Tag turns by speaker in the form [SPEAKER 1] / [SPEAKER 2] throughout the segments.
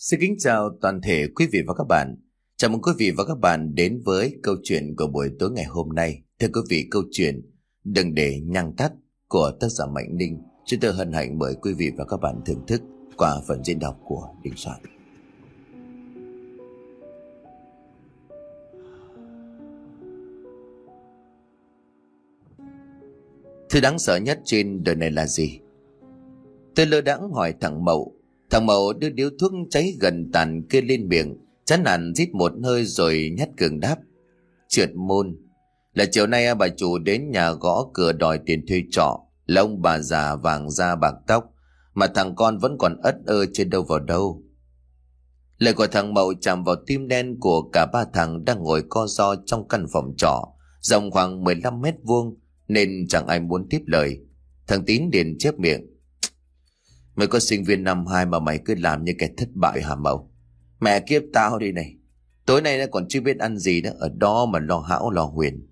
[SPEAKER 1] Xin kính chào toàn thể quý vị và các bạn. Chào mừng quý vị và các bạn đến với câu chuyện của buổi tối ngày hôm nay. Thưa quý vị, câu chuyện Đừng để nhăng tắt của tác giả Mạnh Ninh. Chúng tôi hân hạnh mời quý vị và các bạn thưởng thức qua phần diễn đọc của Đình Soạn. Thứ đáng sợ nhất trên đời này là gì? Tôi lơ đãng hỏi thằng Mậu Thằng Mậu đưa điếu thuốc cháy gần tàn kia lên miệng, chán nản rít một hơi rồi nhát cường đáp. Trượt môn. Là chiều nay bà chủ đến nhà gõ cửa đòi tiền thuê trọ, là ông bà già vàng da bạc tóc, mà thằng con vẫn còn ất ơ trên đâu vào đâu. Lời của thằng Mậu chạm vào tim đen của cả ba thằng đang ngồi co ro trong căn phòng trọ, rộng khoảng 15 mét vuông, nên chẳng ai muốn tiếp lời. Thằng Tín điền chép miệng. Mày có sinh viên năm hai mà mày cứ làm như kẻ thất bại hả mẫu Mẹ kiếp tao đi này Tối nay nó còn chưa biết ăn gì nữa Ở đó mà lo hão lo huyền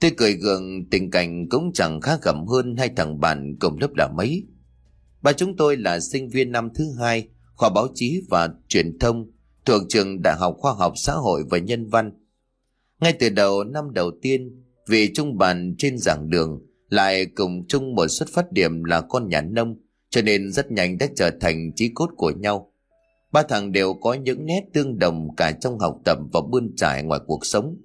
[SPEAKER 1] Tôi cười gượng tình cảnh cũng chẳng khác gầm hơn hai thằng bạn cùng lớp là mấy. Ba chúng tôi là sinh viên năm thứ hai, khoa báo chí và truyền thông thuộc trường Đại học Khoa học Xã hội và Nhân văn. Ngay từ đầu năm đầu tiên, vì trung bàn trên giảng đường lại cùng chung một xuất phát điểm là con nhà nông cho nên rất nhanh đã trở thành chí cốt của nhau. Ba thằng đều có những nét tương đồng cả trong học tập và bươn trải ngoài cuộc sống.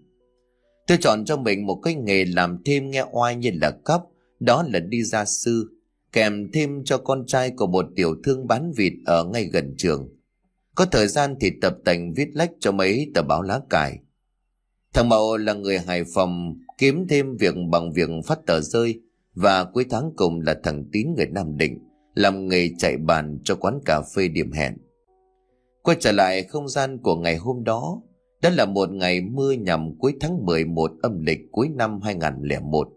[SPEAKER 1] Tôi chọn cho mình một cái nghề làm thêm nghe oai như là cấp, đó là đi gia sư, kèm thêm cho con trai của một tiểu thương bán vịt ở ngay gần trường. Có thời gian thì tập tành viết lách cho mấy tờ báo lá cải. Thằng Mậu là người Hải Phòng kiếm thêm việc bằng việc phát tờ rơi và cuối tháng cùng là thằng Tín người Nam Định làm nghề chạy bàn cho quán cà phê điểm hẹn. Quay trở lại không gian của ngày hôm đó, đó là một ngày mưa nhằm cuối tháng 11 âm lịch cuối năm 2001.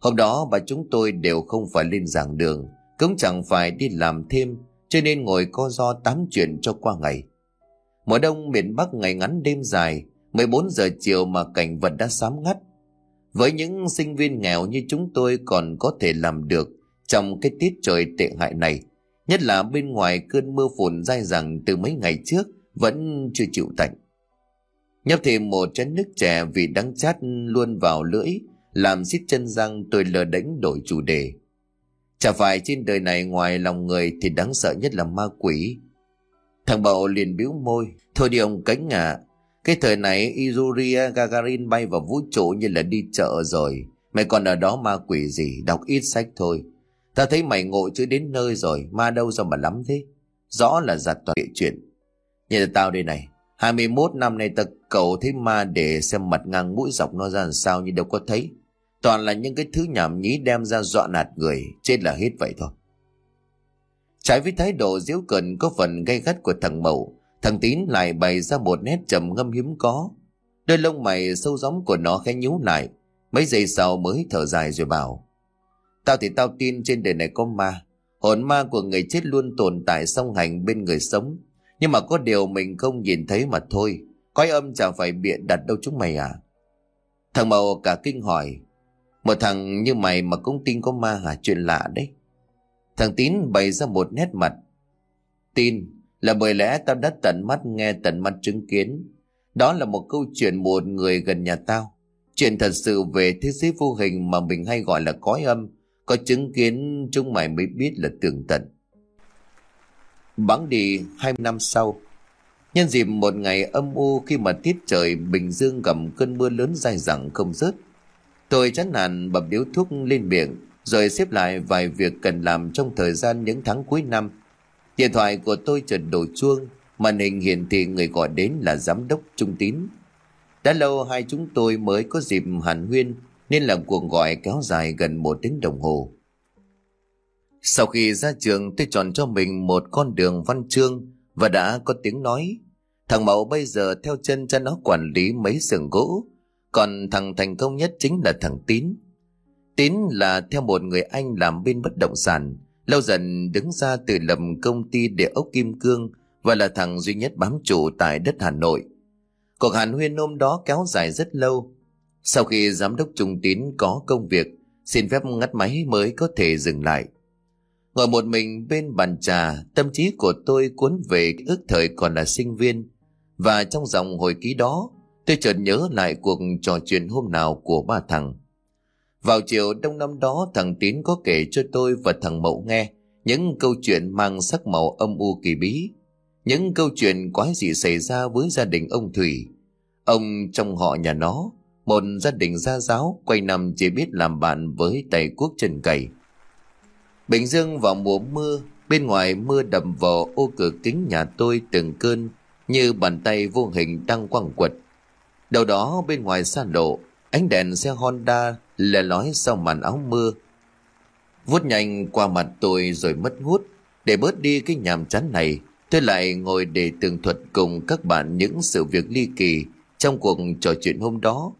[SPEAKER 1] Hôm đó bà chúng tôi đều không phải lên giảng đường, cũng chẳng phải đi làm thêm, cho nên ngồi co do tám chuyện cho qua ngày. Mùa đông miền Bắc ngày ngắn đêm dài, 14 giờ chiều mà cảnh vật đã sám ngắt. Với những sinh viên nghèo như chúng tôi còn có thể làm được trong cái tiết trời tệ hại này, nhất là bên ngoài cơn mưa phùn dai dẳng từ mấy ngày trước vẫn chưa chịu tạnh. Nhấp thêm một chén nước chè vì đắng chát luôn vào lưỡi, làm xít chân răng tôi lờ đánh đổi chủ đề. Chả phải trên đời này ngoài lòng người thì đáng sợ nhất là ma quỷ. Thằng bậu liền bĩu môi, thôi đi ông cánh à, cái thời này Izuria Gagarin bay vào vũ trụ như là đi chợ rồi. Mày còn ở đó ma quỷ gì, đọc ít sách thôi. Ta thấy mày ngộ chứ đến nơi rồi, ma đâu ra mà lắm thế. Rõ là giặt toàn địa chuyện. Nhìn là tao đây này, 21 năm nay ta cầu thấy ma để xem mặt ngang mũi dọc nó ra làm sao nhưng đâu có thấy. Toàn là những cái thứ nhảm nhí đem ra dọa nạt người, chết là hết vậy thôi. Trái với thái độ diễu cận có phần gay gắt của thằng Mậu, thằng Tín lại bày ra một nét trầm ngâm hiếm có. Đôi lông mày sâu gióng của nó khẽ nhú lại, mấy giây sau mới thở dài rồi bảo. Tao thì tao tin trên đời này có ma. Hồn ma của người chết luôn tồn tại song hành bên người sống. Nhưng mà có điều mình không nhìn thấy mà thôi. Coi âm chẳng phải bịa đặt đâu chúng mày à. Thằng Màu cả kinh hỏi. Một thằng như mày mà cũng tin có ma hả? Chuyện lạ đấy. Thằng Tín bày ra một nét mặt. Tin là bởi lẽ tao đã tận mắt nghe, tận mắt chứng kiến. Đó là một câu chuyện một người gần nhà tao. Chuyện thật sự về thế giới vô hình mà mình hay gọi là cõi âm có chứng kiến chúng mày mới biết là tường tận. Bắn đi hai năm sau, nhân dịp một ngày âm u khi mà tiết trời Bình Dương gầm cơn mưa lớn dài dẳng không dứt, tôi chán nản bập điếu thuốc lên miệng rồi xếp lại vài việc cần làm trong thời gian những tháng cuối năm. Điện thoại của tôi chợt đổ chuông, màn hình hiển thị người gọi đến là giám đốc Trung Tín. Đã lâu hai chúng tôi mới có dịp hàn huyên nên là cuộc gọi kéo dài gần một tiếng đồng hồ. Sau khi ra trường tôi chọn cho mình một con đường văn chương và đã có tiếng nói. Thằng Mậu bây giờ theo chân cho nó quản lý mấy xưởng gỗ, còn thằng thành công nhất chính là thằng Tín. Tín là theo một người anh làm bên bất động sản, lâu dần đứng ra từ lầm công ty địa ốc Kim Cương và là thằng duy nhất bám trụ tại đất Hà Nội. Cuộc hàn huyên hôm đó kéo dài rất lâu, sau khi giám đốc Trung Tín có công việc, xin phép ngắt máy mới có thể dừng lại. Ngồi một mình bên bàn trà, tâm trí của tôi cuốn về ước thời còn là sinh viên. Và trong dòng hồi ký đó, tôi chợt nhớ lại cuộc trò chuyện hôm nào của ba thằng. Vào chiều đông năm đó, thằng Tín có kể cho tôi và thằng Mậu nghe những câu chuyện mang sắc màu âm u kỳ bí. Những câu chuyện quái dị xảy ra với gia đình ông Thủy. Ông trong họ nhà nó, một gia đình gia giáo quay năm chỉ biết làm bạn với tay quốc chân cày. Bình Dương vào mùa mưa, bên ngoài mưa đầm vào ô cửa kính nhà tôi từng cơn như bàn tay vô hình đang quăng quật. Đầu đó bên ngoài xa lộ, ánh đèn xe Honda lè lói sau màn áo mưa. Vút nhanh qua mặt tôi rồi mất hút. Để bớt đi cái nhàm chán này, tôi lại ngồi để tường thuật cùng các bạn những sự việc ly kỳ trong cuộc trò chuyện hôm đó.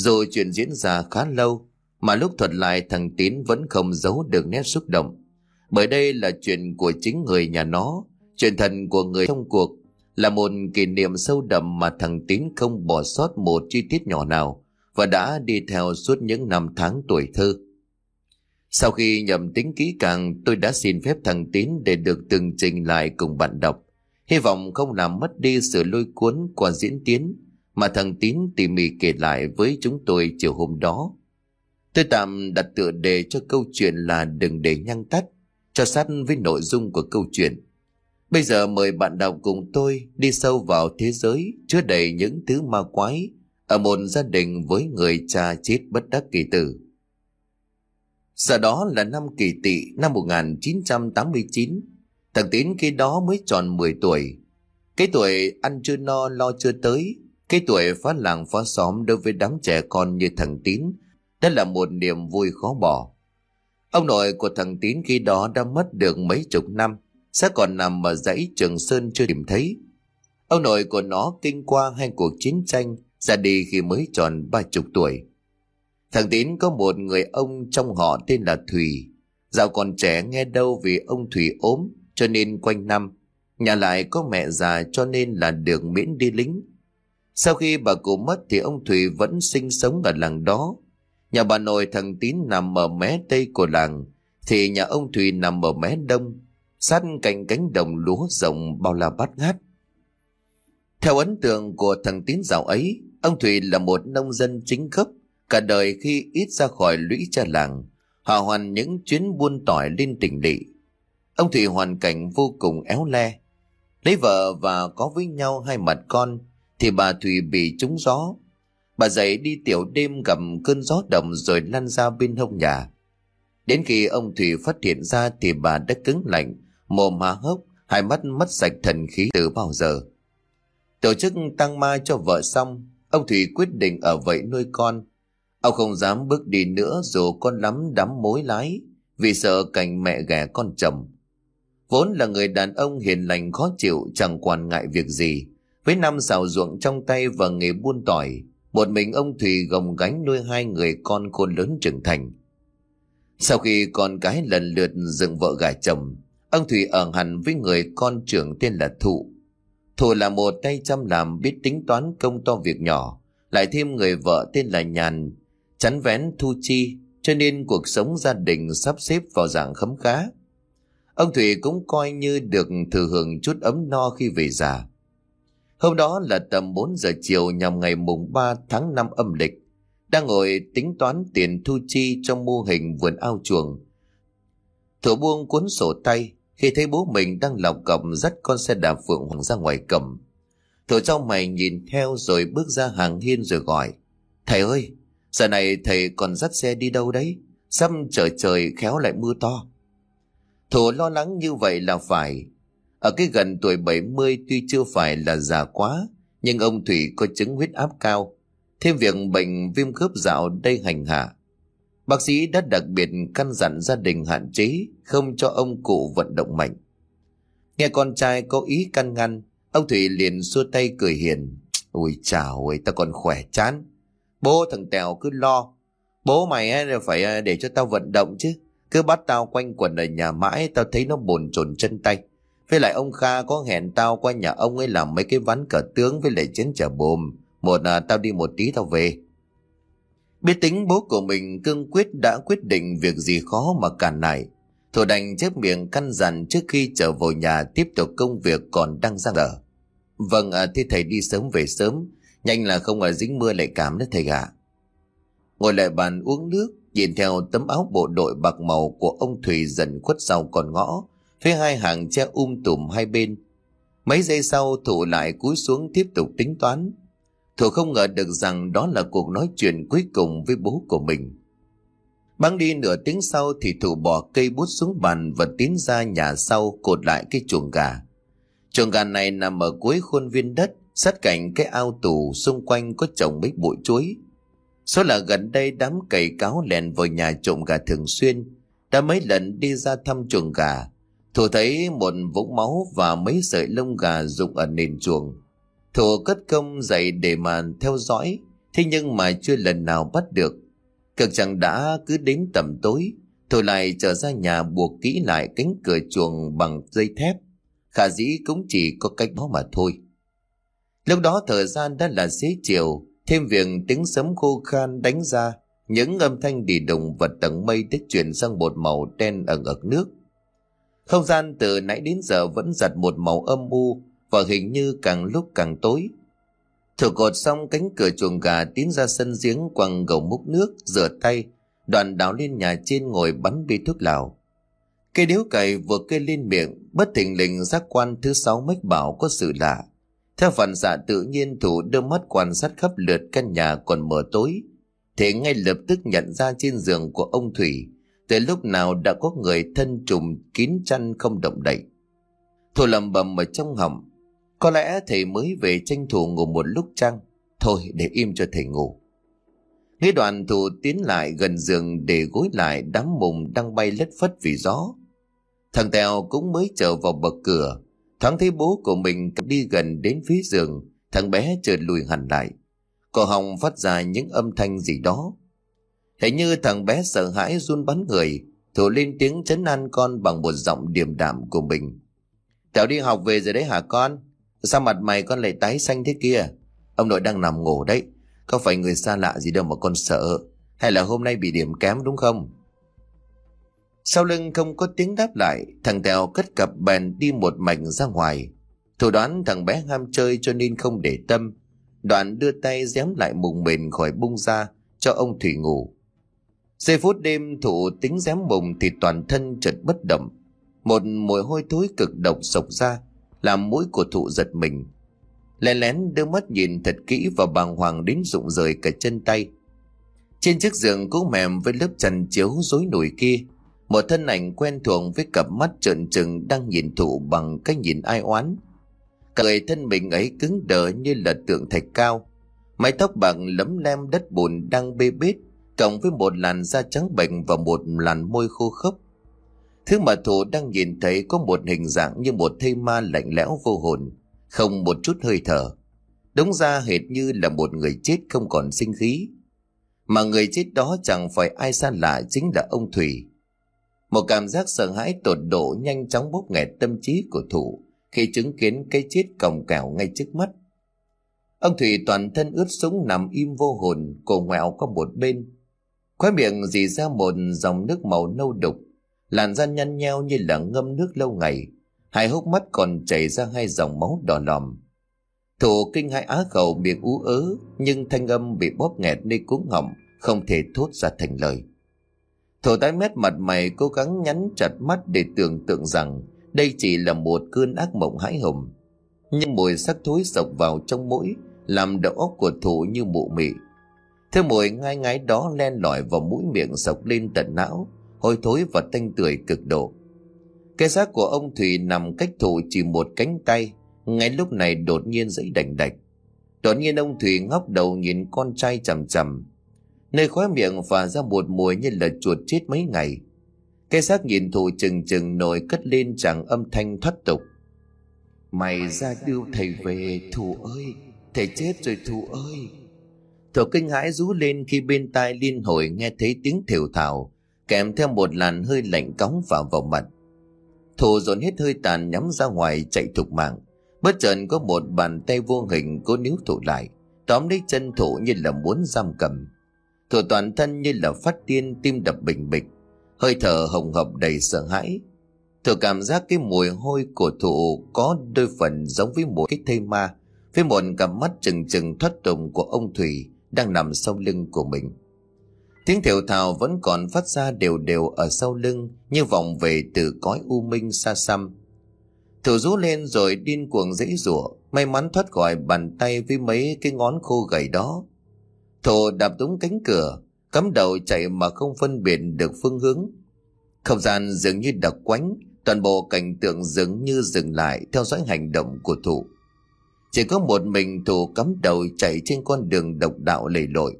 [SPEAKER 1] Rồi chuyện diễn ra khá lâu, mà lúc thuật lại thằng Tín vẫn không giấu được nét xúc động. Bởi đây là chuyện của chính người nhà nó, chuyện thần của người trong cuộc, là một kỷ niệm sâu đậm mà thằng Tín không bỏ sót một chi tiết nhỏ nào và đã đi theo suốt những năm tháng tuổi thơ. Sau khi nhầm tính kỹ càng, tôi đã xin phép thằng Tín để được từng trình lại cùng bạn đọc. Hy vọng không làm mất đi sự lôi cuốn của diễn tiến mà thằng Tín tỉ mỉ kể lại với chúng tôi chiều hôm đó. Tôi tạm đặt tựa đề cho câu chuyện là đừng để nhăn tắt, cho sát với nội dung của câu chuyện. Bây giờ mời bạn đọc cùng tôi đi sâu vào thế giới chứa đầy những thứ ma quái ở một gia đình với người cha chết bất đắc kỳ tử. Giờ đó là năm kỳ tỵ năm 1989, thằng Tín khi đó mới tròn 10 tuổi. Cái tuổi ăn chưa no lo chưa tới, cái tuổi phá làng phá xóm đối với đám trẻ con như thằng Tín, đó là một niềm vui khó bỏ. Ông nội của thằng Tín khi đó đã mất được mấy chục năm, sẽ còn nằm ở dãy Trường Sơn chưa tìm thấy. Ông nội của nó kinh qua hai cuộc chiến tranh, ra đi khi mới tròn ba chục tuổi. Thằng Tín có một người ông trong họ tên là Thùy. Dạo còn trẻ nghe đâu vì ông Thùy ốm cho nên quanh năm. Nhà lại có mẹ già cho nên là được miễn đi lính. Sau khi bà cụ mất thì ông Thùy vẫn sinh sống ở làng đó. Nhà bà nội thằng Tín nằm ở mé tây của làng thì nhà ông Thùy nằm ở mé đông sát cạnh cánh đồng lúa rộng bao la bát ngát. Theo ấn tượng của thằng Tín dạo ấy, ông Thùy là một nông dân chính gốc, cả đời khi ít ra khỏi lũy cha làng, họ hoàn những chuyến buôn tỏi lên tỉnh lỵ. Ông Thùy hoàn cảnh vô cùng éo le. Lấy vợ và có với nhau hai mặt con, thì bà Thùy bị trúng gió. Bà dậy đi tiểu đêm gặp cơn gió động rồi lăn ra bên hông nhà. Đến khi ông Thùy phát hiện ra thì bà đã cứng lạnh, mồm há hốc, hai mắt mất sạch thần khí từ bao giờ. Tổ chức tăng ma cho vợ xong, ông Thủy quyết định ở vậy nuôi con. Ông không dám bước đi nữa dù con lắm đắm mối lái, vì sợ cảnh mẹ ghẻ con chồng. Vốn là người đàn ông hiền lành khó chịu chẳng quản ngại việc gì. Với năm xào ruộng trong tay và nghề buôn tỏi, một mình ông Thủy gồng gánh nuôi hai người con khôn lớn trưởng thành. Sau khi con cái lần lượt dựng vợ gả chồng, ông Thủy ở hẳn với người con trưởng tên là Thụ. Thụ là một tay chăm làm biết tính toán công to việc nhỏ, lại thêm người vợ tên là Nhàn, chắn vén thu chi, cho nên cuộc sống gia đình sắp xếp vào dạng khấm khá. Ông Thủy cũng coi như được thừa hưởng chút ấm no khi về già. Hôm đó là tầm 4 giờ chiều nhằm ngày mùng 3 tháng 5 âm lịch, đang ngồi tính toán tiền thu chi trong mô hình vườn ao chuồng. Thủ buông cuốn sổ tay, khi thấy bố mình đang lọc cọc dắt con xe đạp phượng hoàng ra ngoài cầm. Thủ trong mày nhìn theo rồi bước ra hàng hiên rồi gọi. Thầy ơi, giờ này thầy còn dắt xe đi đâu đấy? Sắp trời trời khéo lại mưa to. Thủ lo lắng như vậy là phải. Ở cái gần tuổi 70 tuy chưa phải là già quá, nhưng ông Thủy có chứng huyết áp cao. Thêm việc bệnh viêm khớp dạo đây hành hạ Bác sĩ đã đặc biệt căn dặn gia đình hạn chế không cho ông cụ vận động mạnh. Nghe con trai có ý căn ngăn, ông Thủy liền xua tay cười hiền. Ôi chào ơi, ta còn khỏe chán. Bố thằng Tèo cứ lo. Bố mày phải à, để cho tao vận động chứ. Cứ bắt tao quanh quần ở nhà mãi, tao thấy nó bồn chồn chân tay. Với lại ông Kha có hẹn tao qua nhà ông ấy làm mấy cái ván cờ tướng với lại chén chả bồm. Một à, tao đi một tí tao về. Biết tính bố của mình cương quyết đã quyết định việc gì khó mà cản lại. Thủ đành chép miệng căn dặn trước khi trở vào nhà tiếp tục công việc còn đang ra dở. Vâng, à, thế thầy đi sớm về sớm, nhanh là không ở dính mưa lại cảm đấy thầy ạ. Ngồi lại bàn uống nước, nhìn theo tấm áo bộ đội bạc màu của ông Thủy dần khuất sau còn ngõ, với hai hàng che um tùm hai bên. Mấy giây sau Thủ lại cúi xuống tiếp tục tính toán. Thủ không ngờ được rằng đó là cuộc nói chuyện cuối cùng với bố của mình. Băng đi nửa tiếng sau thì Thủ bỏ cây bút xuống bàn và tiến ra nhà sau cột lại cái chuồng gà. Chuồng gà này nằm ở cuối khuôn viên đất, sát cạnh cái ao tù xung quanh có trồng mấy bụi chuối. Số là gần đây đám cầy cáo lèn vào nhà trộm gà thường xuyên, đã mấy lần đi ra thăm chuồng gà. Thủ thấy một vũng máu và mấy sợi lông gà rụng ở nền chuồng. Thủ cất công dậy để mà theo dõi, thế nhưng mà chưa lần nào bắt được. Cực chẳng đã cứ đến tầm tối, Thủ lại trở ra nhà buộc kỹ lại cánh cửa chuồng bằng dây thép. Khả dĩ cũng chỉ có cách đó mà thôi. Lúc đó thời gian đã là xế chiều, thêm việc tiếng sấm khô khan đánh ra, những âm thanh đi đồng vật tầng mây tích chuyển sang một màu đen ẩn ực nước. Không gian từ nãy đến giờ vẫn giặt một màu âm u và hình như càng lúc càng tối. Thử cột xong cánh cửa chuồng gà tiến ra sân giếng quăng gầu múc nước, rửa tay, đoàn đảo lên nhà trên ngồi bắn bi thuốc lào. Cây điếu cày vừa kê lên miệng, bất thình lình giác quan thứ sáu mách bảo có sự lạ. Theo phản xạ tự nhiên thủ đưa mắt quan sát khắp lượt căn nhà còn mở tối, thế ngay lập tức nhận ra trên giường của ông Thủy, từ lúc nào đã có người thân trùm kín chăn không động đậy. Thù lầm bầm ở trong họng, có lẽ thầy mới về tranh thủ ngủ một lúc chăng? Thôi để im cho thầy ngủ. Nghĩ đoàn thù tiến lại gần giường để gối lại đám mùng đang bay lất phất vì gió. Thằng Tèo cũng mới trở vào bậc cửa, thoáng thấy bố của mình đi gần đến phía giường, thằng bé chợt lùi hẳn lại. Cổ họng phát ra những âm thanh gì đó thế như thằng bé sợ hãi run bắn người, thủ lên tiếng chấn an con bằng một giọng điềm đạm của mình. Tèo đi học về rồi đấy hả con? Sao mặt mày con lại tái xanh thế kia? Ông nội đang nằm ngủ đấy, có phải người xa lạ gì đâu mà con sợ, hay là hôm nay bị điểm kém đúng không? Sau lưng không có tiếng đáp lại, thằng Tèo cất cặp bèn đi một mạch ra ngoài. Thủ đoán thằng bé ham chơi cho nên không để tâm. Đoạn đưa tay dém lại mùng mền khỏi bung ra cho ông Thủy ngủ. Giây phút đêm thủ tính dám bùng thì toàn thân chợt bất động. Một mùi hôi thối cực độc sộc ra, làm mũi của thụ giật mình. Lén lén đưa mắt nhìn thật kỹ và bàng hoàng đến rụng rời cả chân tay. Trên chiếc giường cũ mềm với lớp chăn chiếu rối nổi kia, một thân ảnh quen thuộc với cặp mắt trợn trừng đang nhìn thụ bằng cái nhìn ai oán. Cả người thân mình ấy cứng đờ như là tượng thạch cao. Mái tóc bằng lấm lem đất bùn đang bê bết, cộng với một làn da trắng bệnh và một làn môi khô khốc. Thứ mà thụ đang nhìn thấy có một hình dạng như một thây ma lạnh lẽo vô hồn, không một chút hơi thở. Đúng ra hệt như là một người chết không còn sinh khí. Mà người chết đó chẳng phải ai xa lạ chính là ông Thủy. Một cảm giác sợ hãi tột độ nhanh chóng bốc nghẹt tâm trí của thủ khi chứng kiến cái chết còng kẹo ngay trước mắt. Ông Thủy toàn thân ướt sũng nằm im vô hồn, cổ ngoẹo qua một bên. Khóe miệng dì ra một dòng nước màu nâu đục, làn da nhăn nheo như là ngâm nước lâu ngày. Hai hốc mắt còn chảy ra hai dòng máu đỏ lòm. Thủ kinh hai á khẩu miệng ú ớ, nhưng thanh âm bị bóp nghẹt nơi cuống họng, không thể thốt ra thành lời. Thổ tái mét mặt mày cố gắng nhắn chặt mắt để tưởng tượng rằng đây chỉ là một cơn ác mộng hãi hùng. Nhưng mùi sắc thối sộc vào trong mũi, làm đầu óc của thủ như mụ mị. Thứ mùi ngai ngái đó len lỏi vào mũi miệng sộc lên tận não, hôi thối và tanh tưởi cực độ. Cái xác của ông Thủy nằm cách thủ chỉ một cánh tay, ngay lúc này đột nhiên dậy đành đạch. Đột nhiên ông Thủy ngóc đầu nhìn con trai chằm chằm. nơi khóe miệng phả ra một mùi như là chuột chết mấy ngày. Cái xác nhìn thù chừng chừng nổi cất lên chẳng âm thanh thoát tục. Mày ra đưa thầy về thù ơi, thầy chết rồi thù ơi. Thổ kinh hãi rú lên khi bên tai liên hồi nghe thấy tiếng thều thào, kèm theo một làn hơi lạnh cóng vào vào mặt. Thổ dồn hết hơi tàn nhắm ra ngoài chạy thục mạng. Bất chợt có một bàn tay vô hình cố níu thổ lại, tóm lấy chân thổ như là muốn giam cầm. Thổ toàn thân như là phát tiên tim đập bình bịch. hơi thở hồng hộc đầy sợ hãi. Thổ cảm giác cái mùi hôi của thổ có đôi phần giống với mùi cái thây ma, với một cặp mắt trừng trừng thoát tùng của ông Thủy đang nằm sau lưng của mình. Tiếng thều thào vẫn còn phát ra đều đều ở sau lưng như vọng về từ cõi u minh xa xăm. Thủ rú lên rồi điên cuồng dãy rủa may mắn thoát khỏi bàn tay với mấy cái ngón khô gầy đó. Thổ đạp đúng cánh cửa, cắm đầu chạy mà không phân biệt được phương hướng. Không gian dường như đặc quánh, toàn bộ cảnh tượng dường như dừng lại theo dõi hành động của thủ. Chỉ có một mình thủ cắm đầu chạy trên con đường độc đạo lầy lội.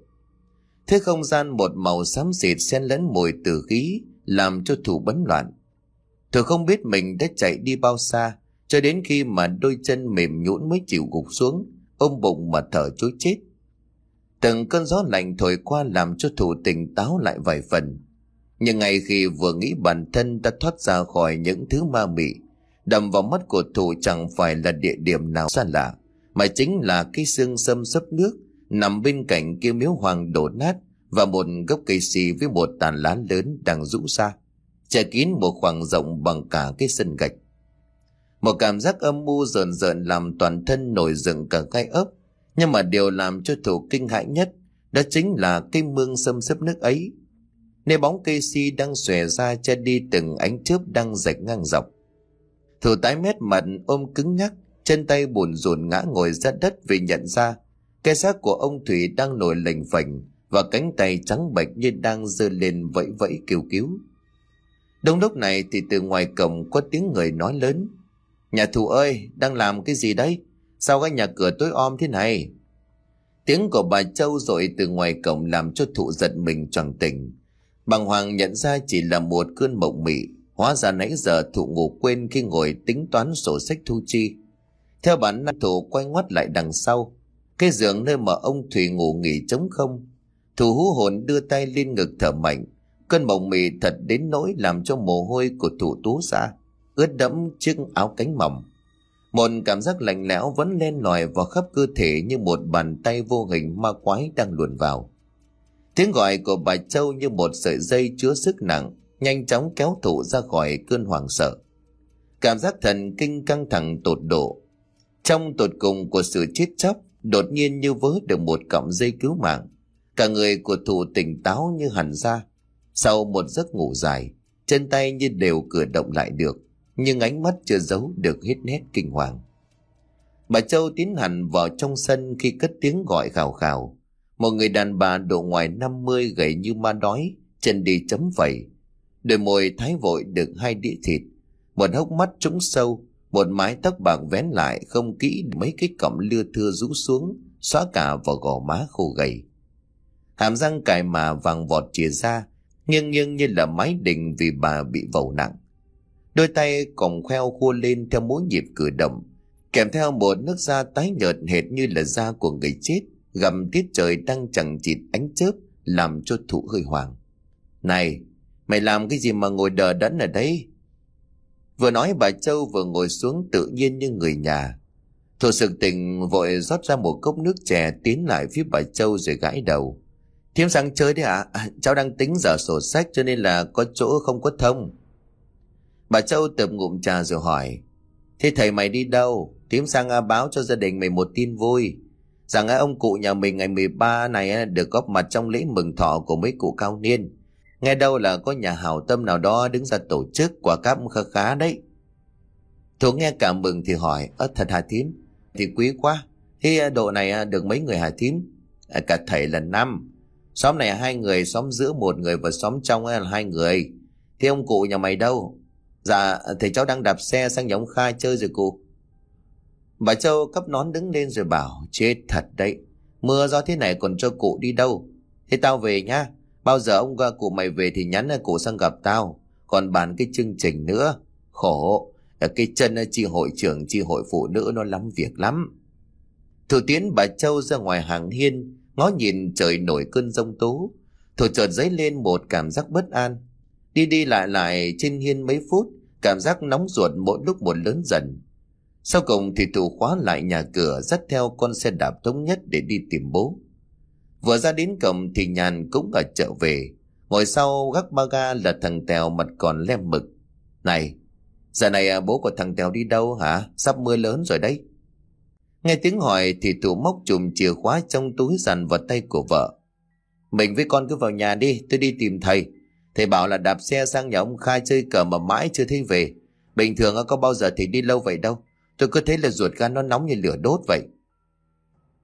[SPEAKER 1] Thế không gian một màu xám xịt xen lẫn mùi tử khí làm cho thủ bấn loạn. Thủ không biết mình đã chạy đi bao xa cho đến khi mà đôi chân mềm nhũn mới chịu gục xuống ôm bụng mà thở chối chết. Từng cơn gió lạnh thổi qua làm cho thủ tỉnh táo lại vài phần. Nhưng ngay khi vừa nghĩ bản thân đã thoát ra khỏi những thứ ma mị, đầm vào mắt của thủ chẳng phải là địa điểm nào xa lạ, mà chính là cái xương sâm sấp nước nằm bên cạnh kia miếu hoàng đổ nát và một gốc cây xì với một tàn lá lớn đang rũ ra, che kín một khoảng rộng bằng cả cái sân gạch. Một cảm giác âm mưu rợn rợn làm toàn thân nổi dựng cả gai ấp, nhưng mà điều làm cho thủ kinh hãi nhất đó chính là cây mương xâm xấp nước ấy. Nơi bóng cây si đang xòe ra che đi từng ánh chớp đang rạch ngang dọc. Thủ tái mét mặt ôm cứng nhắc, chân tay buồn rùn ngã ngồi ra đất vì nhận ra cái xác của ông Thủy đang nổi lềnh phềnh và cánh tay trắng bệch như đang giơ lên vẫy vẫy kêu cứu. Đông lúc này thì từ ngoài cổng có tiếng người nói lớn. Nhà thù ơi, đang làm cái gì đấy? Sao cái nhà cửa tối om thế này? Tiếng của bà Châu rồi từ ngoài cổng làm cho thụ giật mình choàng tỉnh. Bằng Hoàng nhận ra chỉ là một cơn mộng mị, hóa ra nãy giờ thụ ngủ quên khi ngồi tính toán sổ sách thu chi. Theo bản năng thủ quay ngoắt lại đằng sau, cái giường nơi mà ông Thủy ngủ nghỉ trống không. Thủ hú hồn đưa tay lên ngực thở mạnh, cơn mộng mị thật đến nỗi làm cho mồ hôi của thủ tú ra, ướt đẫm chiếc áo cánh mỏng. Một cảm giác lạnh lẽo vẫn len lỏi vào khắp cơ thể như một bàn tay vô hình ma quái đang luồn vào. Tiếng gọi của bà Châu như một sợi dây chứa sức nặng, nhanh chóng kéo thủ ra khỏi cơn hoảng sợ. Cảm giác thần kinh căng thẳng tột độ. Trong tột cùng của sự chết chóc, đột nhiên như vớ được một cọng dây cứu mạng. Cả người của thủ tỉnh táo như hẳn ra. Sau một giấc ngủ dài, chân tay như đều cử động lại được nhưng ánh mắt chưa giấu được hết nét kinh hoàng. Bà Châu tiến hành vào trong sân khi cất tiếng gọi khào khào. Một người đàn bà độ ngoài 50 gầy như ma đói, chân đi chấm vẩy. Đôi môi thái vội được hai đĩa thịt, một hốc mắt trũng sâu, một mái tóc bạc vén lại không kỹ mấy cái cọng lưa thưa rũ xuống, xóa cả vào gò má khô gầy. Hàm răng cài mà vàng vọt chìa ra, nghiêng nghiêng như là mái đình vì bà bị vầu nặng. Đôi tay còng khoeo khua lên theo mỗi nhịp cử động, kèm theo một nước da tái nhợt hệt như là da của người chết, gầm tiết trời đang chẳng chịt ánh chớp, làm cho thụ hơi hoàng. Này, mày làm cái gì mà ngồi đờ đẫn ở đây? Vừa nói bà Châu vừa ngồi xuống tự nhiên như người nhà. Thổ sự tình vội rót ra một cốc nước chè tiến lại phía bà Châu rồi gãi đầu. Thiếm sang chơi đấy ạ, à? cháu đang tính dở sổ sách cho nên là có chỗ không có thông. Bà Châu tập ngụm trà rồi hỏi Thế thầy mày đi đâu? Thiếm sang à, báo cho gia đình mày một tin vui Rằng à, ông cụ nhà mình ngày 13 này à, được góp mặt trong lễ mừng thọ của mấy cụ cao niên Nghe đâu là có nhà hảo tâm nào đó đứng ra tổ chức quả cáp khá khá đấy. Thủ nghe cảm mừng thì hỏi Ơ thật Hà thím? Thì quý quá. Thế à, độ này à, được mấy người Hà thím? À, cả thầy là năm. Xóm này hai người, xóm giữa một người và xóm trong là hai người. Thế ông cụ nhà mày đâu? Dạ thầy cháu đang đạp xe sang nhà ông Khai chơi rồi cụ. Bà Châu cấp nón đứng lên rồi bảo Chết thật đấy. Mưa gió thế này còn cho cụ đi đâu? Thế tao về nhá. Bao giờ ông cụ mày về thì nhắn cụ sang gặp tao. Còn bàn cái chương trình nữa. Khổ. Ờ, cái chân chi hội trưởng chi hội phụ nữ nó lắm việc lắm. Thủ tiến bà Châu ra ngoài hàng hiên Ngó nhìn trời nổi cơn rông tố. Thủ chợt dấy lên một cảm giác bất an. Đi đi lại lại trên hiên mấy phút, cảm giác nóng ruột mỗi lúc một lớn dần. Sau cùng thì thủ khóa lại nhà cửa dắt theo con xe đạp thống nhất để đi tìm bố. Vừa ra đến cổng thì nhàn cũng ở chợ về. Ngồi sau gác ba ga là thằng Tèo mặt còn lem mực. Này, giờ này à, bố của thằng Tèo đi đâu hả? Sắp mưa lớn rồi đấy. Nghe tiếng hỏi thì tụ móc chùm chìa khóa trong túi dằn vào tay của vợ. Mình với con cứ vào nhà đi, tôi đi tìm thầy. Thầy bảo là đạp xe sang nhà ông Khai chơi cờ mà mãi chưa thấy về. Bình thường à, có bao giờ thì đi lâu vậy đâu. Tôi cứ thấy là ruột gan nó nóng như lửa đốt vậy.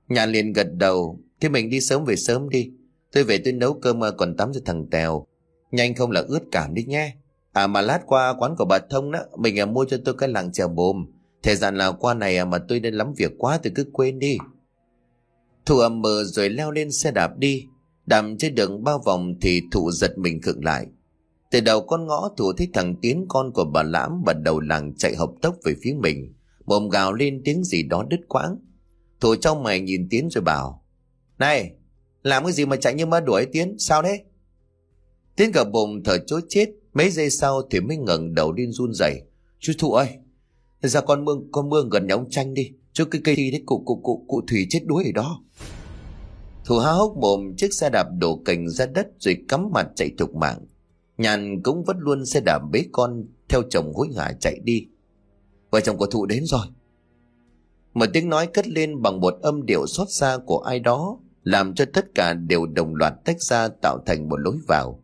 [SPEAKER 1] Nhà liền gật đầu, thế mình đi sớm về sớm đi. Tôi về tôi nấu cơm à, còn tắm cho thằng Tèo. Nhanh không là ướt cảm đi nhé. À mà lát qua quán của bà Thông đó, mình à, mua cho tôi cái làng chèo bồm. Thời gian là qua này à, mà tôi nên lắm việc quá tôi cứ quên đi. Thụ ầm mờ rồi leo lên xe đạp đi. Đạp trên đường bao vòng thì Thụ giật mình khựng lại. Từ đầu con ngõ Thụ thấy thằng Tiến con của bà Lãm và đầu làng chạy hộc tốc về phía mình. Mồm gào lên tiếng gì đó đứt quãng. Thụ trong mày nhìn Tiến rồi bảo. Này, làm cái gì mà chạy như ma đuổi Tiến, sao thế? Tiến cả bụng thở chối chết, mấy giây sau thì mới ngẩng đầu lên run rẩy. Chú Thụ ơi, ra con mương con mương gần nhà ông tranh đi, cho cái cây đấy cụ cụ cụ cụ thủy chết đuối ở đó. Thủ há hốc mồm chiếc xe đạp đổ cành ra đất rồi cắm mặt chạy thục mạng. Nhàn cũng vất luôn xe đạp bế con theo chồng hối hả chạy đi. Vợ chồng của thụ đến rồi. Một tiếng nói cất lên bằng một âm điệu xót xa của ai đó làm cho tất cả đều đồng loạt tách ra tạo thành một lối vào.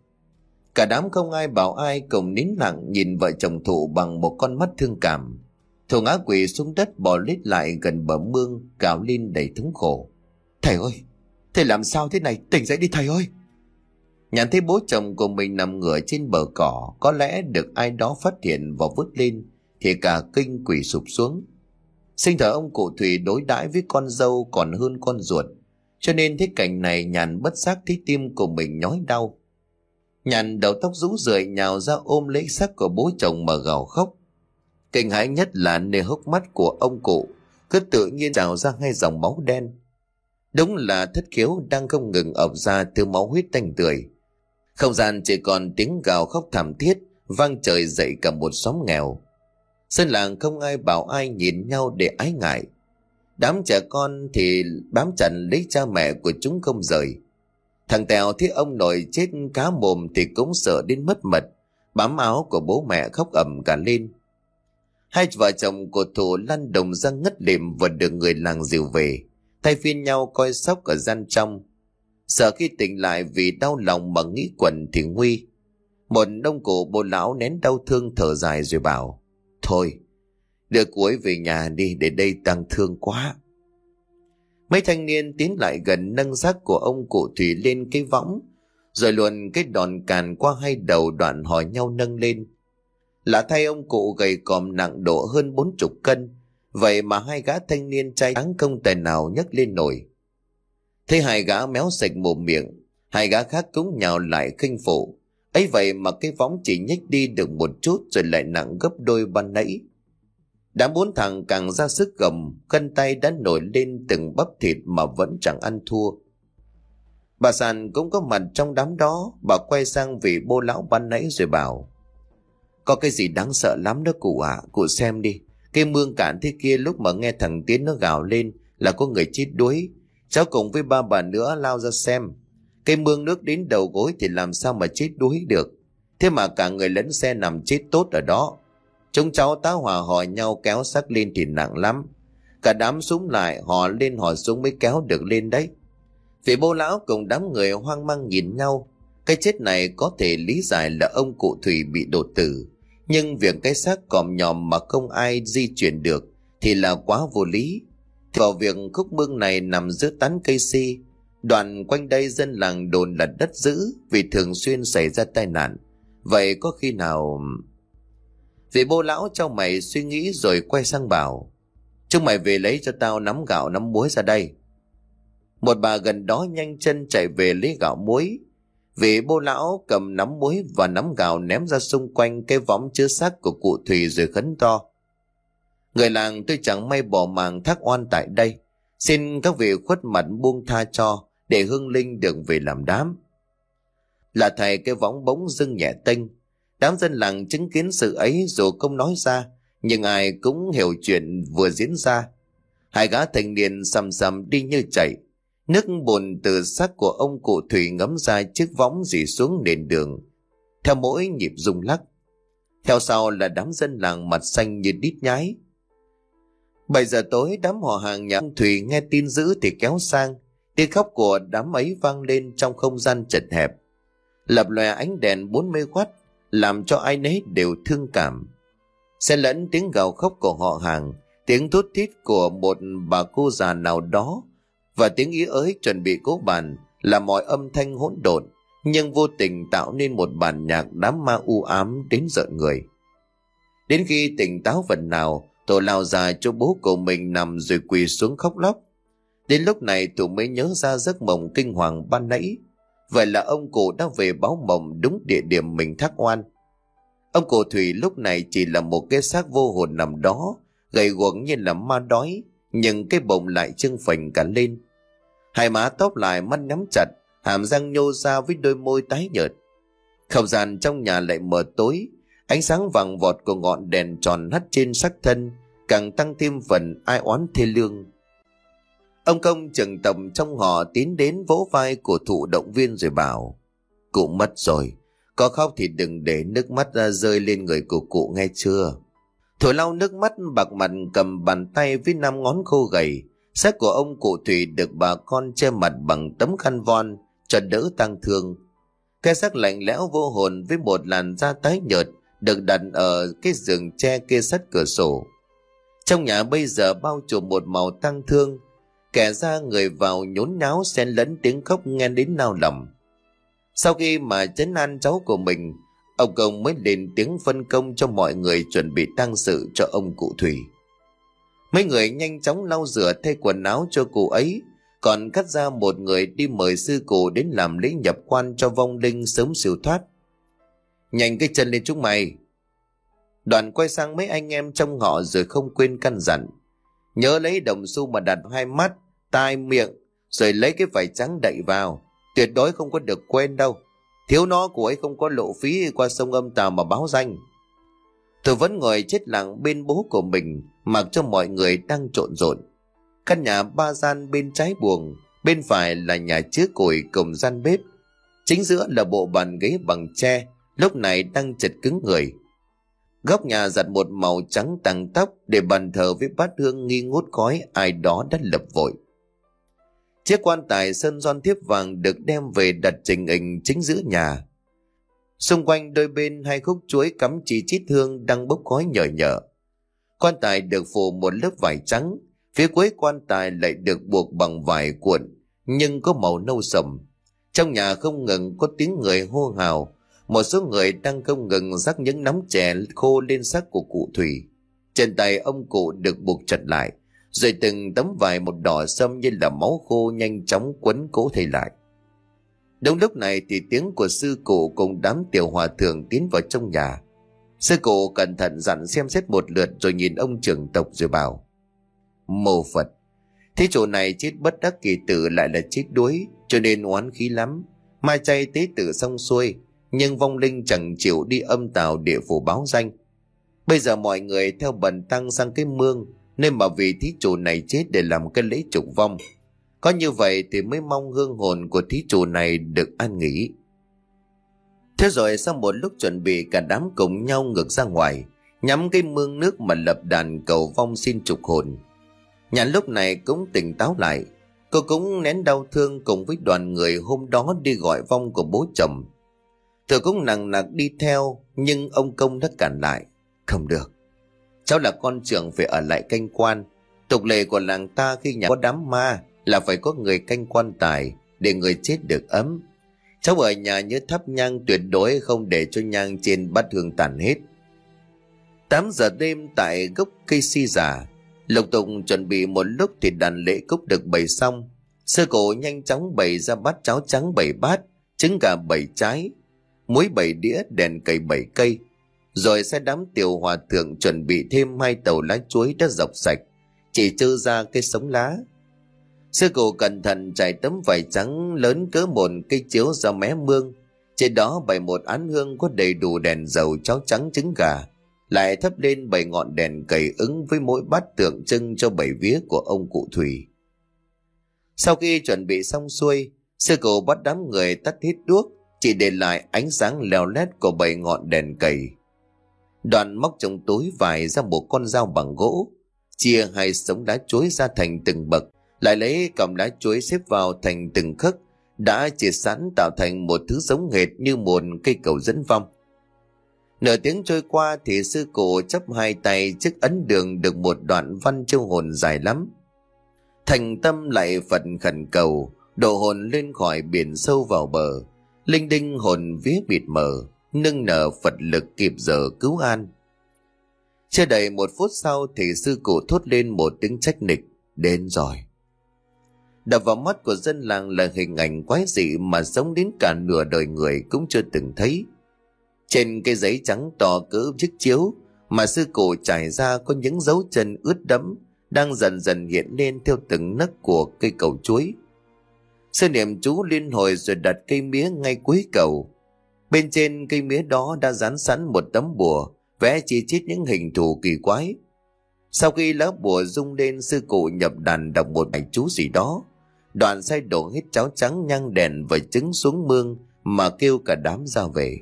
[SPEAKER 1] Cả đám không ai bảo ai cùng nín lặng nhìn vợ chồng thụ bằng một con mắt thương cảm. Thụ ngã quỷ xuống đất bò lết lại gần bờ mương cào lên đầy thống khổ. Thầy ơi, thầy làm sao thế này? Tỉnh dậy đi thầy ơi! nhận thấy bố chồng của mình nằm ngửa trên bờ cỏ, có lẽ được ai đó phát hiện và vứt lên, thì cả kinh quỷ sụp xuống. Sinh thở ông cụ Thủy đối đãi với con dâu còn hơn con ruột, cho nên thế cảnh này nhàn bất giác thấy tim của mình nhói đau. Nhàn đầu tóc rũ rượi nhào ra ôm lấy xác của bố chồng mà gào khóc. Kinh hãi nhất là nơi hốc mắt của ông cụ, cứ tự nhiên trào ra hai dòng máu đen. Đúng là thất khiếu đang không ngừng ập ra từ máu huyết tanh tươi. Không gian chỉ còn tiếng gào khóc thảm thiết, vang trời dậy cả một xóm nghèo. Sân làng không ai bảo ai nhìn nhau để ái ngại. Đám trẻ con thì bám chặt lấy cha mẹ của chúng không rời. Thằng Tèo thấy ông nội chết cá mồm thì cũng sợ đến mất mật, bám áo của bố mẹ khóc ầm cả lên. Hai vợ chồng của thủ lăn đồng ra ngất lịm và được người làng dìu về, thay phiên nhau coi sóc ở gian trong. Sợ khi tỉnh lại vì đau lòng mà nghĩ quẩn thì nguy. Một đông cổ bồ lão nén đau thương thở dài rồi bảo, Thôi, đưa cuối về nhà đi để đây tăng thương quá. Mấy thanh niên tiến lại gần nâng xác của ông cụ Thủy lên cái võng, rồi luồn cái đòn càn qua hai đầu đoạn hỏi nhau nâng lên. Lạ thay ông cụ gầy còm nặng độ hơn bốn chục cân, vậy mà hai gã thanh niên trai trắng không tài nào nhấc lên nổi. Thấy hai gã méo sạch mồm miệng, hai gã khác cũng nhào lại khinh phụ. ấy vậy mà cái võng chỉ nhích đi được một chút rồi lại nặng gấp đôi ban nãy. Đã bốn thằng càng ra sức gầm, cân tay đã nổi lên từng bắp thịt mà vẫn chẳng ăn thua. Bà Sàn cũng có mặt trong đám đó, bà quay sang vị bô lão ban nãy rồi bảo. Có cái gì đáng sợ lắm đó cụ ạ, à, cụ xem đi. Cái mương cạn thế kia lúc mà nghe thằng Tiến nó gào lên là có người chết đuối. Cháu cùng với ba bà nữa lao ra xem. Cái mương nước đến đầu gối thì làm sao mà chết đuối được. Thế mà cả người lẫn xe nằm chết tốt ở đó. Chúng cháu tá hỏa hỏi nhau kéo xác lên thì nặng lắm. Cả đám súng lại họ lên họ xuống mới kéo được lên đấy. Vị bô lão cùng đám người hoang mang nhìn nhau. Cái chết này có thể lý giải là ông cụ Thủy bị đột tử. Nhưng việc cái xác còm nhòm mà không ai di chuyển được thì là quá vô lý. Vào việc khúc mương này nằm giữa tán cây si, đoạn quanh đây dân làng đồn là đất giữ vì thường xuyên xảy ra tai nạn. Vậy có khi nào... Vị bô lão cho mày suy nghĩ rồi quay sang bảo, Chúng mày về lấy cho tao nắm gạo nắm muối ra đây. Một bà gần đó nhanh chân chạy về lấy gạo muối. Vị bô lão cầm nắm muối và nắm gạo ném ra xung quanh cái võng chứa xác của cụ Thùy rồi khấn to, Người làng tôi chẳng may bỏ màng thác oan tại đây. Xin các vị khuất mặt buông tha cho Để hương linh được về làm đám. Là thầy cái võng bỗng dưng nhẹ tinh. Đám dân làng chứng kiến sự ấy dù không nói ra, nhưng ai cũng hiểu chuyện vừa diễn ra. Hai gã thanh niên sầm sầm đi như chạy. Nước bùn từ xác của ông cụ Thủy ngấm ra chiếc võng dì xuống nền đường. Theo mỗi nhịp rung lắc. Theo sau là đám dân làng mặt xanh như đít nhái. 7 giờ tối đám họ hàng nhà ông Thủy nghe tin dữ thì kéo sang. Tiếng khóc của đám ấy vang lên trong không gian chật hẹp. Lập lòe ánh đèn 40 watt làm cho ai nấy đều thương cảm. Xen lẫn tiếng gào khóc của họ hàng, tiếng thút thít của một bà cô già nào đó và tiếng ý ới chuẩn bị cố bàn là mọi âm thanh hỗn độn nhưng vô tình tạo nên một bản nhạc đám ma u ám đến giận người. Đến khi tỉnh táo phần nào, tổ lao ra cho bố của mình nằm rồi quỳ xuống khóc lóc. Đến lúc này tụi mới nhớ ra giấc mộng kinh hoàng ban nãy. Vậy là ông cụ đã về báo mộng đúng địa điểm mình thác oan. Ông cụ Thủy lúc này chỉ là một cái xác vô hồn nằm đó, gầy guộc như là ma đói, nhưng cái bụng lại trưng phình cả lên. Hai má tóc lại mắt nhắm chặt, hàm răng nhô ra với đôi môi tái nhợt. Không gian trong nhà lại mờ tối, ánh sáng vàng vọt của ngọn đèn tròn hắt trên sắc thân, càng tăng thêm phần ai oán thê lương. Ông công trưởng tầm trong họ tiến đến vỗ vai của thụ động viên rồi bảo Cụ mất rồi, có khóc thì đừng để nước mắt ra rơi lên người của cụ nghe chưa Thổi lau nước mắt bạc mặt cầm bàn tay với năm ngón khô gầy Xác của ông cụ Thủy được bà con che mặt bằng tấm khăn von cho đỡ tăng thương. Cái xác lạnh lẽo vô hồn với một làn da tái nhợt được đặt ở cái giường tre kia sắt cửa sổ. Trong nhà bây giờ bao trùm một màu tăng thương, kẻ ra người vào nhốn nháo xen lẫn tiếng khóc nghe đến nao lòng. Sau khi mà chấn an cháu của mình, ông công mới lên tiếng phân công cho mọi người chuẩn bị tang sự cho ông cụ Thủy. Mấy người nhanh chóng lau rửa thay quần áo cho cụ ấy, còn cắt ra một người đi mời sư cụ đến làm lễ nhập quan cho vong linh sớm siêu thoát. Nhanh cái chân lên chúng mày. Đoàn quay sang mấy anh em trong họ rồi không quên căn dặn. Nhớ lấy đồng xu mà đặt hai mắt, tai, miệng, rồi lấy cái vải trắng đậy vào. Tuyệt đối không có được quên đâu. Thiếu nó của ấy không có lộ phí qua sông âm tàu mà báo danh. Tôi vẫn ngồi chết lặng bên bố của mình, mặc cho mọi người đang trộn rộn. Căn nhà ba gian bên trái buồng, bên phải là nhà chứa củi cùng gian bếp. Chính giữa là bộ bàn ghế bằng tre, lúc này đang chật cứng người. Góc nhà giặt một màu trắng tàng tóc để bàn thờ với bát hương nghi ngút khói ai đó đã lập vội. Chiếc quan tài sơn son thiếp vàng được đem về đặt trình hình chính giữa nhà. Xung quanh đôi bên hai khúc chuối cắm chỉ chít hương đang bốc khói nhở nhở. Quan tài được phủ một lớp vải trắng, phía cuối quan tài lại được buộc bằng vải cuộn, nhưng có màu nâu sầm. Trong nhà không ngừng có tiếng người hô hào, một số người đang không ngừng rắc những nắm chè khô lên xác của cụ Thủy. Trên tay ông cụ được buộc chặt lại, rồi từng tấm vải một đỏ sâm như là máu khô nhanh chóng quấn cố thầy lại. Đúng lúc này thì tiếng của sư cụ cùng đám tiểu hòa thượng tiến vào trong nhà. Sư cụ cẩn thận dặn xem xét một lượt rồi nhìn ông trưởng tộc rồi bảo. Mô Phật, thế chỗ này chết bất đắc kỳ tử lại là chết đuối, cho nên oán khí lắm. Mai chay tế tử xong xuôi, nhưng vong linh chẳng chịu đi âm tào địa phủ báo danh. Bây giờ mọi người theo bần tăng sang cái mương, nên mà vì thí chủ này chết để làm cái lễ trục vong. Có như vậy thì mới mong hương hồn của thí chủ này được an nghỉ. Thế rồi sau một lúc chuẩn bị cả đám cùng nhau ngược ra ngoài, nhắm cái mương nước mà lập đàn cầu vong xin trục hồn. Nhà lúc này cũng tỉnh táo lại, cô cũng nén đau thương cùng với đoàn người hôm đó đi gọi vong của bố chồng. Thừa cũng nặng nặc đi theo, nhưng ông công đã cản lại. Không được, cháu là con trưởng phải ở lại canh quan. Tục lệ của làng ta khi nhà có đám ma là phải có người canh quan tài để người chết được ấm. Cháu ở nhà nhớ thắp nhang tuyệt đối không để cho nhang trên bát hương tàn hết. 8 giờ đêm tại gốc cây si giả, lục tục chuẩn bị một lúc thì đàn lễ cúc được bày xong. sư cổ nhanh chóng bày ra bát cháo trắng bảy bát, trứng gà bảy trái, muối bảy đĩa, đèn cầy bảy cây. Rồi sẽ đám tiểu hòa thượng chuẩn bị thêm hai tàu lá chuối đã dọc sạch, chỉ trơ ra cây sống lá. Sư cụ cẩn thận trải tấm vải trắng lớn cỡ một cây chiếu ra mé mương. Trên đó bày một án hương có đầy đủ đèn dầu cháo trắng trứng gà. Lại thấp lên bảy ngọn đèn cầy ứng với mỗi bát tượng trưng cho bảy vía của ông cụ Thủy. Sau khi chuẩn bị xong xuôi, sư cụ bắt đám người tắt hết đuốc, chỉ để lại ánh sáng leo lét của bảy ngọn đèn cầy. Đoàn móc trong túi vải ra một con dao bằng gỗ, chia hai sống đá chuối ra thành từng bậc, lại lấy cọng đá chuối xếp vào thành từng khấc, đã chia sẵn tạo thành một thứ giống hệt như một cây cầu dẫn vong. Nửa tiếng trôi qua thì sư cụ chấp hai tay trước ấn đường được một đoạn văn châu hồn dài lắm. Thành tâm lại phật khẩn cầu, độ hồn lên khỏi biển sâu vào bờ. Linh đinh hồn vía bịt mờ, nâng nở Phật lực kịp giờ cứu an. Chưa đầy một phút sau thì sư cụ thốt lên một tiếng trách nịch, đến rồi. Đập vào mắt của dân làng là hình ảnh quái dị mà sống đến cả nửa đời người cũng chưa từng thấy. Trên cây giấy trắng to cỡ chiếc chiếu mà sư cụ trải ra có những dấu chân ướt đẫm đang dần dần hiện lên theo từng nấc của cây cầu chuối. Sư niệm chú liên hồi rồi đặt cây mía ngay cuối cầu. Bên trên cây mía đó đã dán sẵn một tấm bùa, vẽ chi chít những hình thù kỳ quái. Sau khi lá bùa rung lên sư cụ nhập đàn đọc một bài chú gì đó. Đoạn say đổ hết cháo trắng nhang đèn và trứng xuống mương mà kêu cả đám ra về.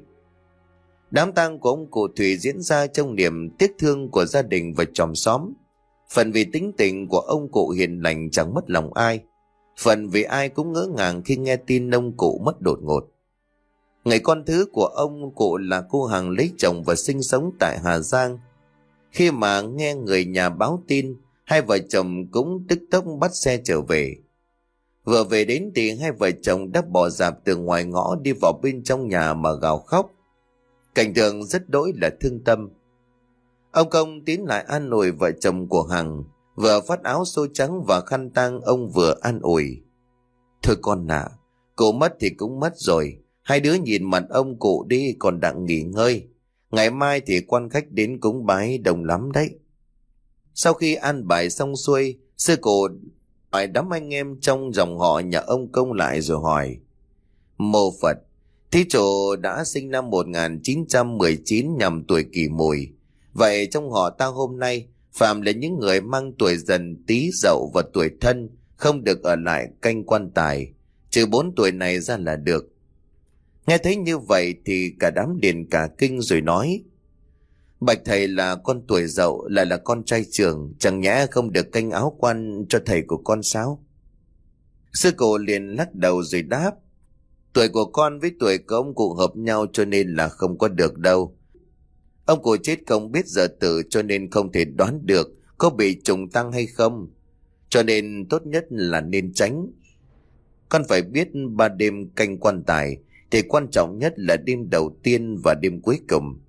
[SPEAKER 1] Đám tang của ông cụ Thủy diễn ra trong niềm tiếc thương của gia đình và chòm xóm. Phần vì tính tình của ông cụ hiền lành chẳng mất lòng ai. Phần vì ai cũng ngỡ ngàng khi nghe tin ông cụ mất đột ngột. Người con thứ của ông cụ là cô Hằng lấy chồng và sinh sống tại Hà Giang. Khi mà nghe người nhà báo tin, hai vợ chồng cũng tức tốc bắt xe trở về. Vừa về đến thì hai vợ chồng đã bỏ dạp từ ngoài ngõ đi vào bên trong nhà mà gào khóc. Cảnh tượng rất đỗi là thương tâm. Ông Công tiến lại an ủi vợ chồng của Hằng, vừa phát áo xô trắng và khăn tang ông vừa an ủi. Thôi con ạ, à, mất thì cũng mất rồi, hai đứa nhìn mặt ông cụ đi còn đặng nghỉ ngơi. Ngày mai thì quan khách đến cúng bái đông lắm đấy. Sau khi ăn bài xong xuôi, sư cụ hỏi đám anh em trong dòng họ nhà ông công lại rồi hỏi. Mô Phật, Thí chủ đã sinh năm 1919 nhằm tuổi kỷ mùi. Vậy trong họ ta hôm nay, Phạm là những người mang tuổi dần tí dậu và tuổi thân, không được ở lại canh quan tài. Trừ bốn tuổi này ra là được. Nghe thấy như vậy thì cả đám điền cả kinh rồi nói. Bạch thầy là con tuổi dậu, lại là con trai trưởng, chẳng nhẽ không được canh áo quan cho thầy của con sao? Sư cổ liền lắc đầu rồi đáp. Tuổi của con với tuổi của ông cụ hợp nhau cho nên là không có được đâu. Ông cụ chết không biết giờ tử cho nên không thể đoán được có bị trùng tăng hay không. Cho nên tốt nhất là nên tránh. Con phải biết ba đêm canh quan tài thì quan trọng nhất là đêm đầu tiên và đêm cuối cùng.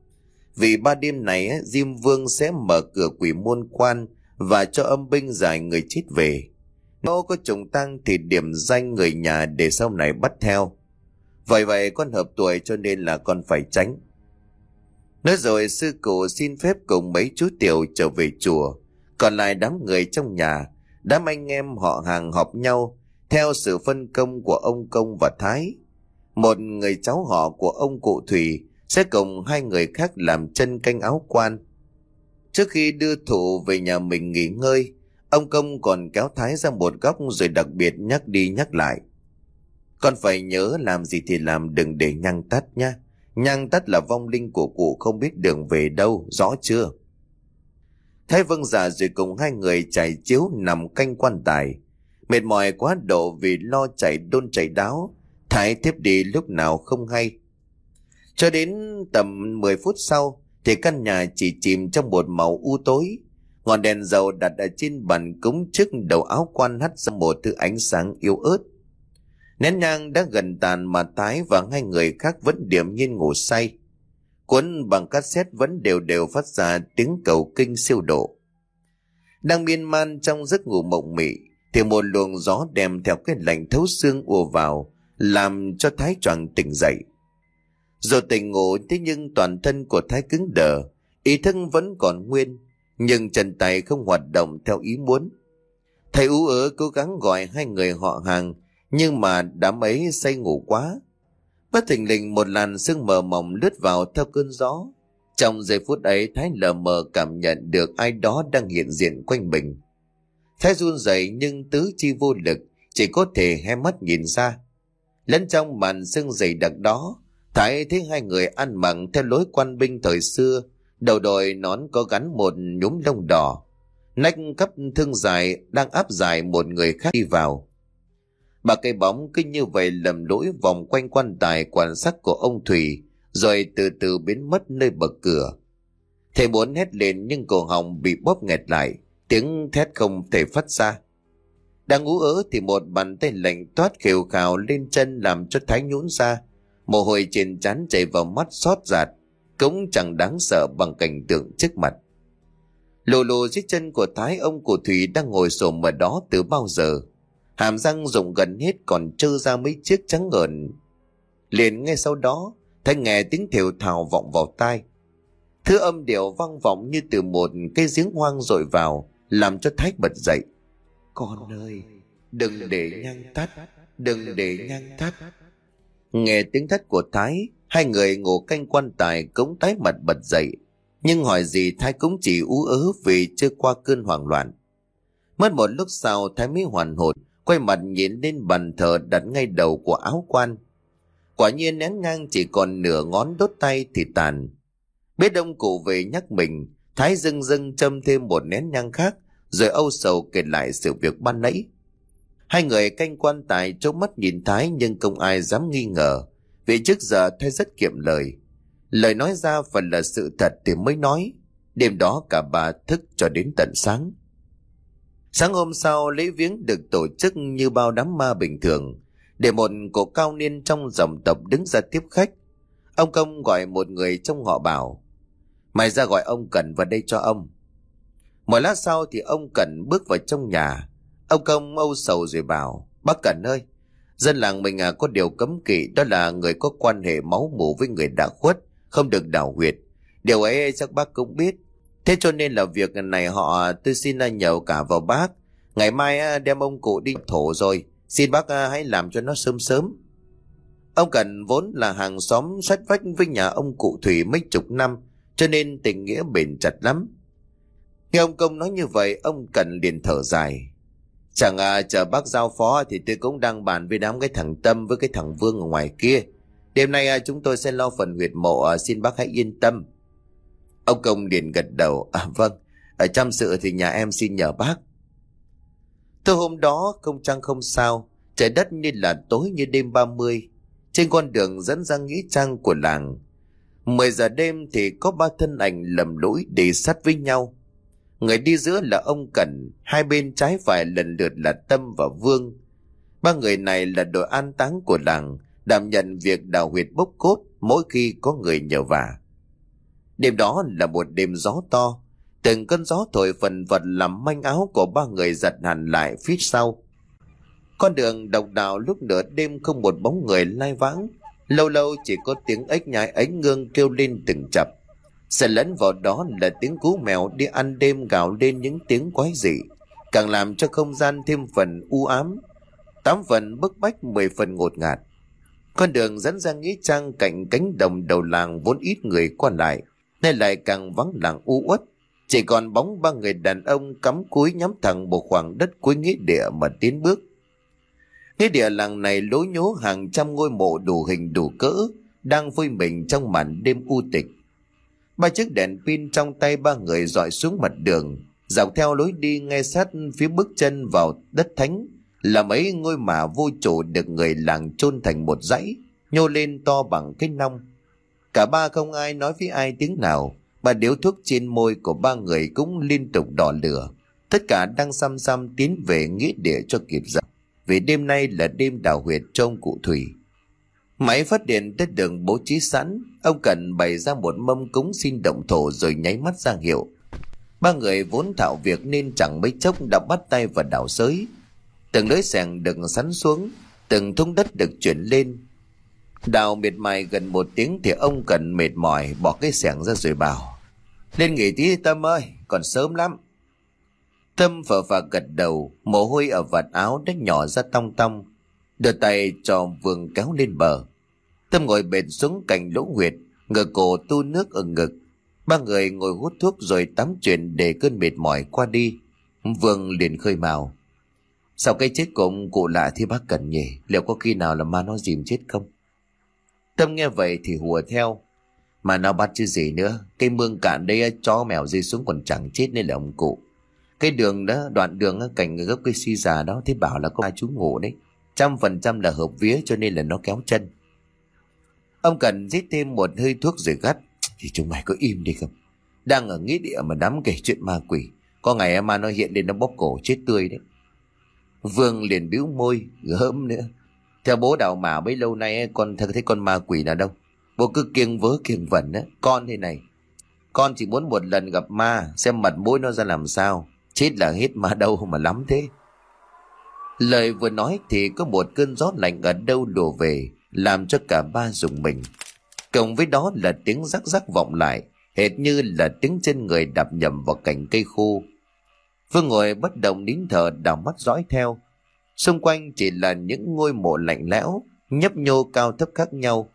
[SPEAKER 1] Vì ba đêm này Diêm Vương sẽ mở cửa quỷ môn quan và cho âm binh giải người chết về. Nếu có trùng tăng thì điểm danh người nhà để sau này bắt theo. Vậy vậy con hợp tuổi cho nên là con phải tránh. Nói rồi sư cụ xin phép cùng mấy chú tiểu trở về chùa. Còn lại đám người trong nhà, đám anh em họ hàng họp nhau theo sự phân công của ông Công và Thái. Một người cháu họ của ông cụ Thủy sẽ cùng hai người khác làm chân canh áo quan. Trước khi đưa thủ về nhà mình nghỉ ngơi, ông Công còn kéo Thái ra một góc rồi đặc biệt nhắc đi nhắc lại. Con phải nhớ làm gì thì làm đừng để nhăng tắt nha. Nhăng tắt là vong linh của cụ không biết đường về đâu, rõ chưa? Thái vâng giả rồi cùng hai người chạy chiếu nằm canh quan tài. Mệt mỏi quá độ vì lo chạy đôn chạy đáo. Thái tiếp đi lúc nào không hay. Cho đến tầm 10 phút sau thì căn nhà chỉ chìm trong một màu u tối. Ngọn đèn dầu đặt ở trên bàn cúng trước đầu áo quan hắt ra một thứ ánh sáng yếu ớt. Nén nhang đã gần tàn mà Tái và hai người khác vẫn điểm nhiên ngủ say. Cuốn bằng cassette vẫn đều đều phát ra tiếng cầu kinh siêu độ. Đang miên man trong giấc ngủ mộng mị, thì một luồng gió đem theo cái lạnh thấu xương ùa vào, làm cho Thái choàng tỉnh dậy. Rồi tỉnh ngủ thế nhưng toàn thân của Thái cứng đờ, ý thức vẫn còn nguyên, nhưng chân tay không hoạt động theo ý muốn. Thầy ú ớ cố gắng gọi hai người họ hàng nhưng mà đám ấy say ngủ quá. Bất thình lình một làn sương mờ mỏng lướt vào theo cơn gió. Trong giây phút ấy Thái lờ mờ cảm nhận được ai đó đang hiện diện quanh mình. Thái run rẩy nhưng tứ chi vô lực, chỉ có thể hé mắt nhìn ra. Lẫn trong màn sương dày đặc đó, Thái thấy hai người ăn mặc theo lối quan binh thời xưa, đầu đội nón có gắn một nhúm lông đỏ. Nách cấp thương dài đang áp dài một người khác đi vào. Bà cây bóng cứ như vậy lầm lỗi vòng quanh quan tài quan sát của ông Thủy, rồi từ từ biến mất nơi bậc cửa. Thầy muốn hét lên nhưng cổ họng bị bóp nghẹt lại, tiếng thét không thể phát ra. Đang ngủ ớ thì một bàn tay lạnh toát khều khào lên chân làm cho Thái nhũn ra. Mồ hôi trên trán chảy vào mắt xót giạt, cũng chẳng đáng sợ bằng cảnh tượng trước mặt. Lù lù dưới chân của Thái ông của Thủy đang ngồi xổm ở đó từ bao giờ. Hàm răng rụng gần hết còn trơ ra mấy chiếc trắng ngợn. Liền ngay sau đó, Thái nghe tiếng thều thào vọng vào tai. Thứ âm điệu vang vọng như từ một cây giếng hoang dội vào, làm cho Thái bật dậy. Con ơi, đừng để nhăn tắt, đừng để nhăn tắt. Nghe tiếng thét của Thái, hai người ngủ canh quan tài cống tái mặt bật dậy. Nhưng hỏi gì Thái cũng chỉ ú ớ vì chưa qua cơn hoảng loạn. Mất một lúc sau Thái mới hoàn hồn, quay mặt nhìn lên bàn thờ đặt ngay đầu của áo quan. Quả nhiên nén ngang chỉ còn nửa ngón đốt tay thì tàn. Biết ông cụ về nhắc mình, Thái dưng dưng châm thêm một nén nhang khác, rồi âu sầu kể lại sự việc ban nãy. Hai người canh quan tài trông mắt nhìn Thái nhưng không ai dám nghi ngờ, vì trước giờ Thái rất kiệm lời. Lời nói ra phần là sự thật thì mới nói, đêm đó cả bà thức cho đến tận sáng. Sáng hôm sau, lễ viếng được tổ chức như bao đám ma bình thường, để một cổ cao niên trong dòng tộc đứng ra tiếp khách. Ông Công gọi một người trong họ bảo, mày ra gọi ông Cần vào đây cho ông. Một lát sau thì ông Cần bước vào trong nhà, ông Công âu sầu rồi bảo, bác Cần ơi, dân làng mình à có điều cấm kỵ đó là người có quan hệ máu mủ với người đã khuất, không được đảo huyệt. Điều ấy chắc bác cũng biết, Thế cho nên là việc này họ à, tôi xin à, nhờ cả vào bác. Ngày mai à, đem ông cụ đi thổ rồi. Xin bác hãy làm cho nó sớm sớm. Ông Cần vốn là hàng xóm sát vách với nhà ông cụ Thủy mấy chục năm, cho nên tình nghĩa bền chặt lắm. Nghe ông Công nói như vậy, ông Cần liền thở dài. Chẳng à, chờ bác giao phó thì tôi cũng đang bàn với đám cái thằng Tâm với cái thằng Vương ở ngoài kia. Đêm nay à, chúng tôi sẽ lo phần huyệt mộ, à, xin bác hãy yên tâm. Ông Công liền gật đầu. À vâng, ở chăm sự thì nhà em xin nhờ bác. Từ hôm đó không trăng không sao, trời đất như là tối như đêm 30. Trên con đường dẫn ra nghĩa trang của làng. 10 giờ đêm thì có ba thân ảnh lầm lũi đi sát với nhau. Người đi giữa là ông Cẩn, hai bên trái phải lần lượt là Tâm và Vương. Ba người này là đội an táng của làng, đảm nhận việc đào huyệt bốc cốt mỗi khi có người nhờ vả. Đêm đó là một đêm gió to. Từng cơn gió thổi phần vật làm manh áo của ba người giật hẳn lại phía sau. Con đường độc đạo lúc nửa đêm không một bóng người lai vãng. Lâu lâu chỉ có tiếng ếch nhái ánh ngương kêu lên từng chập. Sẽ lẫn vào đó là tiếng cú mèo đi ăn đêm gào lên những tiếng quái dị. Càng làm cho không gian thêm phần u ám. Tám phần bức bách, mười phần ngột ngạt. Con đường dẫn ra nghĩa trang cạnh cánh đồng đầu làng vốn ít người qua lại nay lại càng vắng lặng u uất chỉ còn bóng ba người đàn ông cắm cúi nhắm thẳng một khoảng đất cuối nghĩa địa mà tiến bước nghĩa địa làng này lối nhố hàng trăm ngôi mộ đủ hình đủ cỡ, đang vui mình trong màn đêm u tịch ba chiếc đèn pin trong tay ba người dọi xuống mặt đường dọc theo lối đi ngay sát phía bước chân vào đất thánh là mấy ngôi mả vô chủ được người làng chôn thành một dãy nhô lên to bằng cái nong Cả ba không ai nói với ai tiếng nào, mà điếu thuốc trên môi của ba người cũng liên tục đỏ lửa. Tất cả đang xăm xăm tiến về nghĩa địa cho kịp giờ. Vì đêm nay là đêm đào huyệt trong cụ Thủy. Máy phát điện đã được bố trí sẵn, ông Cần bày ra một mâm cúng xin động thổ rồi nháy mắt ra hiệu. Ba người vốn thạo việc nên chẳng mấy chốc đã bắt tay vào đào sới. Từng lưới sèn được sắn xuống, từng thung đất được chuyển lên, Đào miệt mài gần một tiếng thì ông cần mệt mỏi bỏ cái xẻng ra rồi bảo. Lên nghỉ tí Tâm ơi, còn sớm lắm. Tâm phở phạc gật đầu, mồ hôi ở vạt áo đã nhỏ ra tong tong. Đưa tay cho Vương kéo lên bờ. Tâm ngồi bệt xuống cạnh lỗ huyệt, ngờ cổ tu nước ở ngực. Ba người ngồi hút thuốc rồi tắm chuyện để cơn mệt mỏi qua đi. Vương liền khơi mào. Sau cái chết của ông cụ lạ thì bác cần nhỉ? Liệu có khi nào là ma nó dìm chết không? Tâm nghe vậy thì hùa theo. Mà nó bắt chứ gì nữa. Cây mương cạn đây chó mèo rơi xuống còn chẳng chết nên là ông cụ. Cái đường đó Đoạn đường cạnh gốc cây si già đó Thế bảo là có ai chú ngủ đấy. Trăm phần trăm là hợp vía cho nên là nó kéo chân. Ông cần giết thêm một hơi thuốc rồi gắt. Thì chúng mày có im đi không? Đang ở nghĩa địa mà đám kể chuyện ma quỷ. Có ngày em ma nó hiện lên nó bóp cổ chết tươi đấy. Vương liền bĩu môi, gớm nữa. Theo bố đào mà bấy lâu nay eh, con thấy con ma quỷ nào đâu. Bố cứ kiêng vớ, kiêng vẩn á Con thế này. Con chỉ muốn một lần gặp ma, Xem mặt mũi nó ra làm sao. Chết là hết ma đâu mà lắm thế. Lời vừa nói thì có một cơn gió lạnh ở đâu đổ về. Làm cho cả ba dùng mình Cộng với đó là tiếng rắc rắc vọng lại Hệt như là tiếng trên người đạp nhầm vào cành cây khô Phương ngồi bất động nín thở đảo mắt dõi theo. Xung quanh chỉ là những ngôi mộ lạnh lẽo, nhấp nhô cao thấp khác nhau.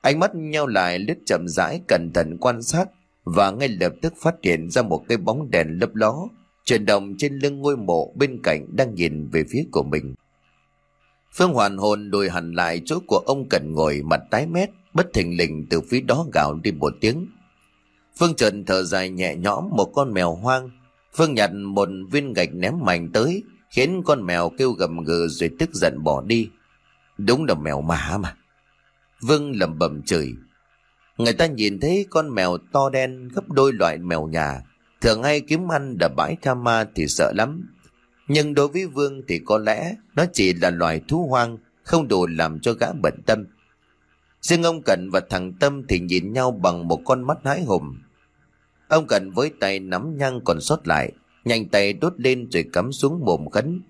[SPEAKER 1] Ánh mắt nhau lại lướt chậm rãi cẩn thận quan sát và ngay lập tức phát hiện ra một cái bóng đèn lấp ló chuyển động trên lưng ngôi mộ bên cạnh đang nhìn về phía của mình. Phương hoàn hồn đùi hẳn lại chỗ của ông cần ngồi mặt tái mét, bất thình lình từ phía đó gào đi một tiếng. Phương Trần thở dài nhẹ nhõm một con mèo hoang Phương nhặt một viên gạch ném mạnh tới, khiến con mèo kêu gầm gừ rồi tức giận bỏ đi. Đúng là mèo mã mà. Vương lẩm bẩm chửi. Người ta nhìn thấy con mèo to đen gấp đôi loại mèo nhà, thường hay kiếm ăn đập bãi tham ma thì sợ lắm. Nhưng đối với Vương thì có lẽ nó chỉ là loài thú hoang, không đủ làm cho gã bận tâm. Riêng ông Cận và thằng Tâm thì nhìn nhau bằng một con mắt hái hùng. Ông cận với tay nắm nhang còn sót lại, nhanh tay đốt lên rồi cắm xuống mồm khấn.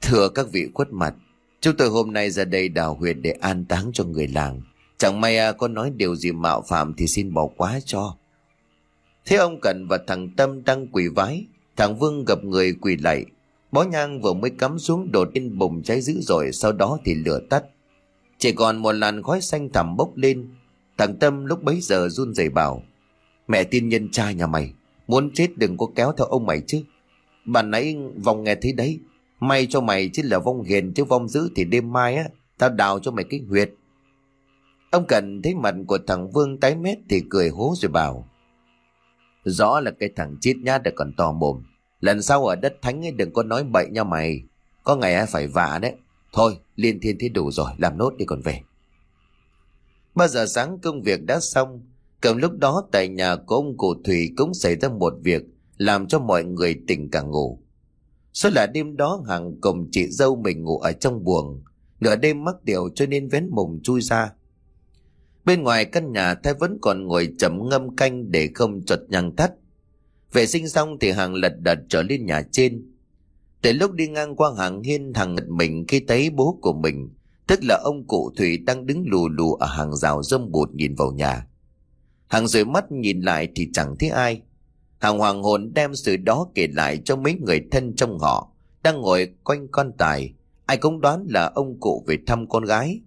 [SPEAKER 1] Thưa các vị khuất mặt, chúng tôi hôm nay ra đây đào huyệt để an táng cho người làng. Chẳng may à, có nói điều gì mạo phạm thì xin bỏ quá cho. Thế ông cận và thằng Tâm đang quỳ vái, thằng Vương gặp người quỳ lạy. Bó nhang vừa mới cắm xuống đột lên bùng cháy dữ rồi sau đó thì lửa tắt. Chỉ còn một làn khói xanh thẳm bốc lên. Thằng Tâm lúc bấy giờ run rẩy bảo. Mẹ tiên nhân trai nhà mày, Muốn chết đừng có kéo theo ông mày chứ Bà nãy vòng nghe thấy đấy, May cho mày chứ là vong hiền chứ vong dữ Thì đêm mai á, Tao đào cho mày cái huyệt Ông Cần thấy mặt của thằng Vương tái mét Thì cười hố rồi bảo, Rõ là cái thằng chết nhát đã còn to mồm Lần sau ở đất thánh ấy đừng có nói bậy nha mày Có ngày ai phải vạ đấy Thôi liên thiên thế đủ rồi Làm nốt đi còn về Bao giờ sáng công việc đã xong Cầm lúc đó tại nhà của ông cụ Thủy cũng xảy ra một việc làm cho mọi người tỉnh cả ngủ. Số là đêm đó hàng cùng chị dâu mình ngủ ở trong buồng, nửa đêm mắc điều cho nên vén mùng chui ra. Bên ngoài căn nhà thái vẫn còn ngồi chấm ngâm canh để không chật nhằng thắt. Vệ sinh xong thì hàng lật đật trở lên nhà trên. tới lúc đi ngang qua hàng hiên thằng ngật mình khi thấy bố của mình, tức là ông cụ Thủy đang đứng lù lù ở hàng rào râm bụt nhìn vào nhà. Hằng rồi mắt nhìn lại thì chẳng thấy ai. Hằng hoàng hồn đem sự đó kể lại cho mấy người thân trong họ, đang ngồi quanh con tài. Ai cũng đoán là ông cụ về thăm con gái.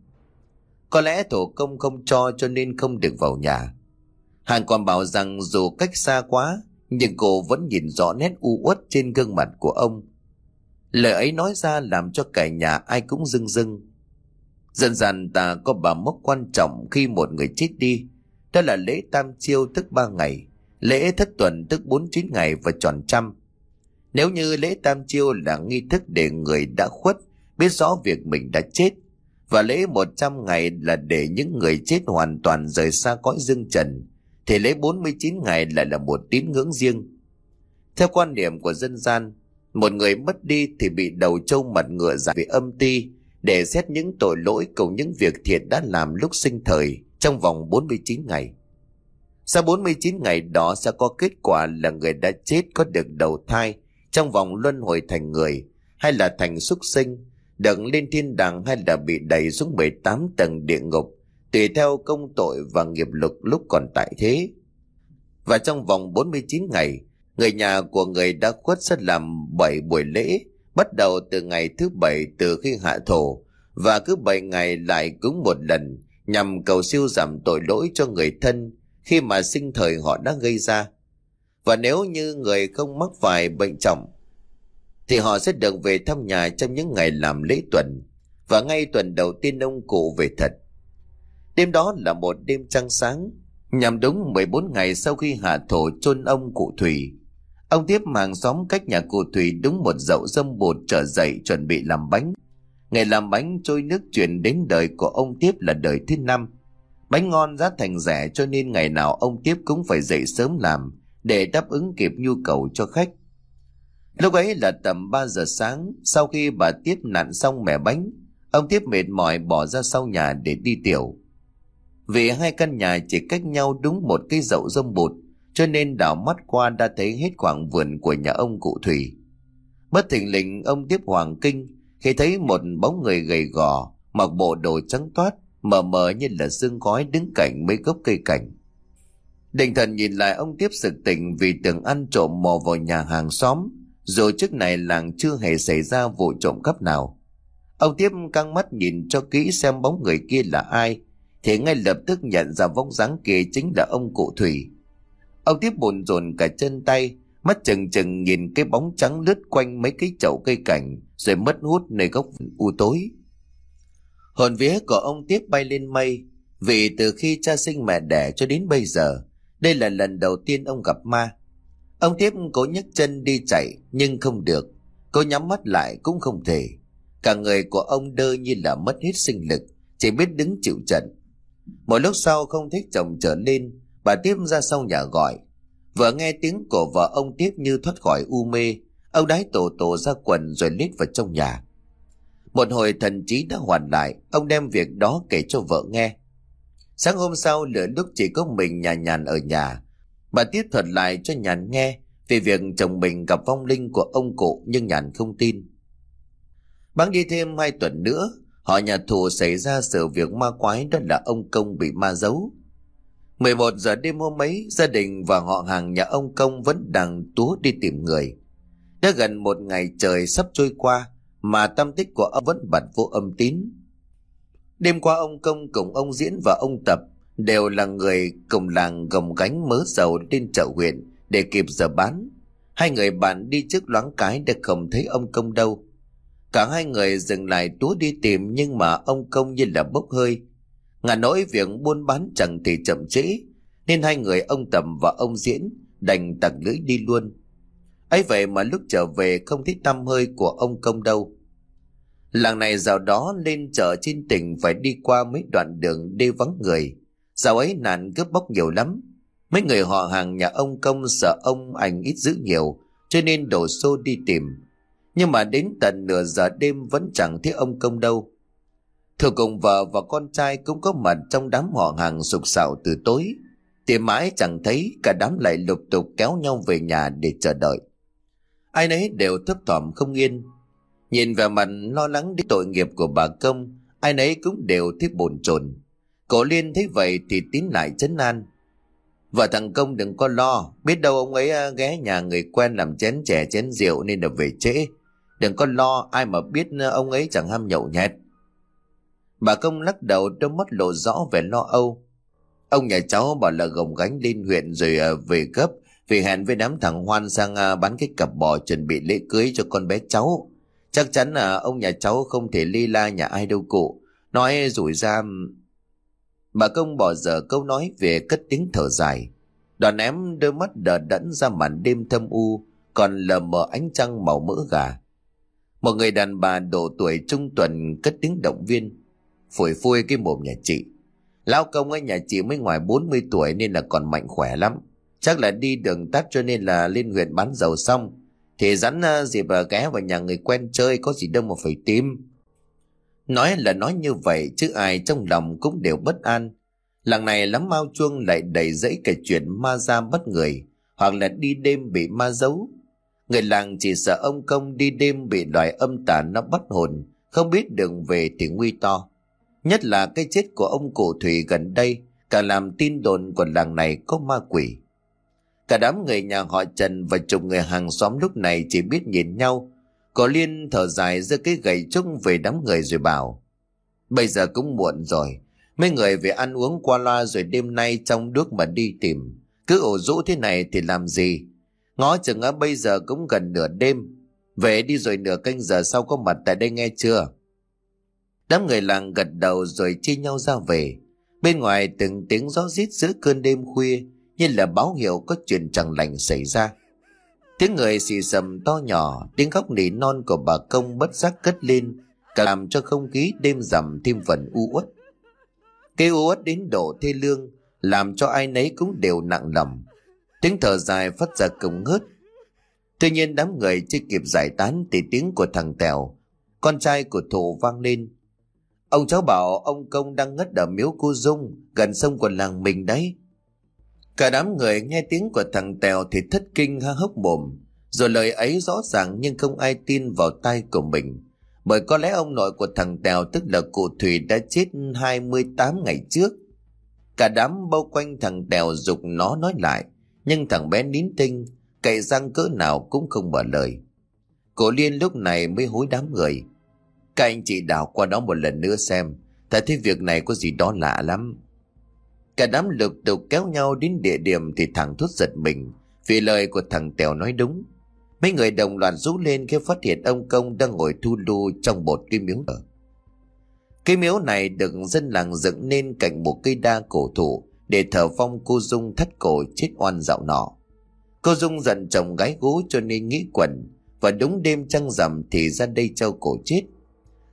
[SPEAKER 1] Có lẽ thổ công không cho cho nên không được vào nhà. Hằng còn bảo rằng dù cách xa quá, nhưng cô vẫn nhìn rõ nét u uất trên gương mặt của ông. Lời ấy nói ra làm cho cả nhà ai cũng rưng rưng. Dần dần ta có bà mốc quan trọng khi một người chết đi, đó là lễ tam chiêu tức ba ngày, lễ thất tuần tức bốn chín ngày và tròn trăm. Nếu như lễ tam chiêu là nghi thức để người đã khuất biết rõ việc mình đã chết, và lễ một trăm ngày là để những người chết hoàn toàn rời xa cõi dương trần, thì lễ bốn mươi chín ngày lại là một tín ngưỡng riêng. Theo quan điểm của dân gian, một người mất đi thì bị đầu trâu mặt ngựa giải về âm ti để xét những tội lỗi cùng những việc thiện đã làm lúc sinh thời trong vòng 49 ngày. Sau 49 ngày đó sẽ có kết quả là người đã chết có được đầu thai trong vòng luân hồi thành người hay là thành súc sinh, được lên thiên đàng hay là bị đẩy xuống 18 tầng địa ngục tùy theo công tội và nghiệp lực lúc còn tại thế. Và trong vòng 49 ngày, người nhà của người đã khuất sẽ làm 7 buổi lễ bắt đầu từ ngày thứ bảy từ khi hạ thổ và cứ 7 ngày lại cúng một lần nhằm cầu siêu giảm tội lỗi cho người thân khi mà sinh thời họ đã gây ra. Và nếu như người không mắc phải bệnh trọng, thì họ sẽ được về thăm nhà trong những ngày làm lễ tuần và ngay tuần đầu tiên ông cụ về thật. Đêm đó là một đêm trăng sáng, nhằm đúng 14 ngày sau khi hạ thổ chôn ông cụ Thủy. Ông tiếp hàng xóm cách nhà cụ Thủy đúng một dậu dâm bột trở dậy chuẩn bị làm bánh. Ngày làm bánh trôi nước chuyển đến đời của ông tiếp là đời thứ năm. Bánh ngon giá thành rẻ cho nên ngày nào ông tiếp cũng phải dậy sớm làm để đáp ứng kịp nhu cầu cho khách. Lúc ấy là tầm 3 giờ sáng, sau khi bà tiếp nặn xong mẻ bánh, ông tiếp mệt mỏi bỏ ra sau nhà để đi tiểu. Vì hai căn nhà chỉ cách nhau đúng một cây dậu rông bụt, cho nên đảo mắt qua đã thấy hết khoảng vườn của nhà ông cụ Thủy. Bất thình lình ông tiếp hoàng kinh khi thấy một bóng người gầy gò, mặc bộ đồ trắng toát, mờ mờ như là xương khói đứng cạnh mấy gốc cây cảnh. Định thần nhìn lại ông tiếp sực tỉnh vì tưởng ăn trộm mò vào nhà hàng xóm, rồi trước này làng chưa hề xảy ra vụ trộm cắp nào. Ông tiếp căng mắt nhìn cho kỹ xem bóng người kia là ai, thì ngay lập tức nhận ra vóc dáng kia chính là ông cụ Thủy. Ông tiếp bồn rồn cả chân tay, mắt chừng chừng nhìn cái bóng trắng lướt quanh mấy cái chậu cây cảnh, rồi mất hút nơi góc u tối. Hồn vía của ông tiếp bay lên mây, vì từ khi cha sinh mẹ đẻ cho đến bây giờ, đây là lần đầu tiên ông gặp ma. Ông tiếp cố nhấc chân đi chạy nhưng không được. Cố nhắm mắt lại cũng không thể. Cả người của ông đơ như là mất hết sinh lực, chỉ biết đứng chịu trận. Một lúc sau không thích chồng trở lên, bà tiếp ra sau nhà gọi. Vợ nghe tiếng của vợ ông tiếp như thoát khỏi u mê, ông đái tổ tổ ra quần rồi lít vào trong nhà. Một hồi thần trí đã hoàn lại, ông đem việc đó kể cho vợ nghe. Sáng hôm sau lửa lúc chỉ có mình nhà nhàn ở nhà, bà tiếp thuật lại cho nhàn nghe về việc chồng mình gặp vong linh của ông cụ nhưng nhàn không tin. Bắn đi thêm hai tuần nữa, họ nhà thù xảy ra sự việc ma quái đó là ông công bị ma giấu. 11 giờ đêm hôm ấy, gia đình và họ hàng nhà ông công vẫn đang túa đi tìm người. Đã gần một ngày trời sắp trôi qua, mà tâm tích của ông vẫn bật vô âm tín. Đêm qua ông công cùng ông diễn và ông tập đều là người cùng làng gồng gánh mớ dầu lên chợ huyện để kịp giờ bán. Hai người bạn đi trước loáng cái đã không thấy ông công đâu. Cả hai người dừng lại túa đi tìm nhưng mà ông công như là bốc hơi. Ngà nỗi việc buôn bán chẳng thì chậm trễ, nên hai người ông Tầm và ông Diễn đành tặng lưỡi đi luôn. ấy vậy mà lúc trở về không thấy tâm hơi của ông công đâu. Làng này dạo đó lên chợ trên tỉnh phải đi qua mấy đoạn đường đê vắng người. Dạo ấy nạn cướp bóc nhiều lắm. Mấy người họ hàng nhà ông công sợ ông ảnh ít giữ nhiều, cho nên đổ xô đi tìm. Nhưng mà đến tận nửa giờ đêm vẫn chẳng thấy ông công đâu. Thừa cùng vợ và con trai cũng có mặt trong đám họ hàng sục sạo từ tối. Tìm mãi chẳng thấy cả đám lại lục tục kéo nhau về nhà để chờ đợi. Ai nấy đều thấp thỏm không yên. Nhìn về mặt lo lắng đến tội nghiệp của bà công, ai nấy cũng đều thấy bồn chồn. Cổ liên thấy vậy thì tín lại chấn an. Vợ thằng công đừng có lo, biết đâu ông ấy à, ghé nhà người quen làm chén chè chén rượu nên là về trễ. Đừng có lo, ai mà biết ờ, ông ấy chẳng ham nhậu nhẹt. Bà công lắc đầu đôi mắt lộ rõ vẻ lo âu. Ông nhà cháu bảo là gồng gánh lên huyện rồi ờ, về gấp vì hẹn với đám thằng Hoan sang ờ, bán cái cặp bò chuẩn bị lễ cưới cho con bé cháu. Chắc chắn là ông nhà cháu không thể ly la nhà ai đâu cụ. Nói rủi ra... Bà công bỏ dở câu nói về cất tiếng thở dài. Đoàn em đôi mắt đờ đẫn ra màn đêm thâm u, còn lờ mờ ánh trăng màu mỡ gà. Một người đàn bà độ tuổi trung tuần cất tiếng động viên, phổi phui cái mồm nhà chị. Lão công ở nhà chị mới ngoài 40 tuổi nên là còn mạnh khỏe lắm. Chắc là đi đường tắt cho nên là lên huyện bán dầu xong. Thì rắn à, dịp uh, ghé vào nhà người quen chơi có gì đâu mà phải tìm. Nói là nói như vậy chứ ai trong lòng cũng đều bất an. Làng này lắm mau chuông lại đầy dẫy kể chuyện ma ra bất người, hoặc là đi đêm bị ma giấu. Người làng chỉ sợ ông công đi đêm bị loài âm tà nó bắt hồn, không biết đường về thì nguy to. Nhất là cái chết của ông cụ Thủy gần đây, cả làm tin đồn của làng này có ma quỷ. Cả đám người nhà họ Trần và chục người hàng xóm lúc này chỉ biết nhìn nhau. Có liên thở dài giữa cái gậy trúc về đám người rồi bảo. Bây giờ cũng muộn rồi. Mấy người về ăn uống qua loa rồi đêm nay trong nước mà đi tìm. Cứ ổ rũ thế này thì làm gì? Ngó chừng á bây giờ cũng gần nửa đêm. Về đi rồi nửa canh giờ sau có mặt tại đây nghe chưa? Đám người làng gật đầu rồi chia nhau ra về. Bên ngoài từng tiếng gió rít giữa cơn đêm khuya như là báo hiệu có chuyện chẳng lành xảy ra. Tiếng người xì xầm to nhỏ, tiếng khóc nỉ non của bà công bất giác cất lên, cả làm cho không khí đêm rằm thêm phần u uất. Cái u uất đến độ thê lương, làm cho ai nấy cũng đều nặng lòng. Tiếng thở dài phát ra cống ngớt. Tuy nhiên đám người chưa kịp giải tán thì tiếng của thằng Tèo, con trai của thủ vang lên. Ông cháu bảo ông công đang ngất ở miếu cô Dung, gần sông của làng mình đấy. Cả đám người nghe tiếng của thằng Tèo thì thất kinh ha hốc mồm, rồi lời ấy rõ ràng nhưng không ai tin vào tai của mình. Bởi có lẽ ông nội của thằng Tèo tức là cụ Thủy đã chết 28 ngày trước. Cả đám bao quanh thằng Tèo dục nó nói lại, nhưng thằng bé nín tinh, cậy răng cỡ nào cũng không mở lời. Cổ Liên lúc này mới hối đám người. Các anh chị đào qua đó một lần nữa xem, tại thấy việc này có gì đó lạ lắm. Cả đám lực tục kéo nhau đến địa điểm thì thằng thốt giật mình, vì lời của thằng Tèo nói đúng. Mấy người đồng loạt rú lên khi phát hiện ông Công đang ngồi thu lu trong một cái miếu ở. Cái miếu này được dân làng dựng nên cạnh một cây đa cổ thụ để thờ phong cô Dung thất cổ chết oan dạo nọ. Cô Dung giận chồng gái gú cho nên nghĩ quẩn và đúng đêm trăng rằm thì ra đây trao cổ chết.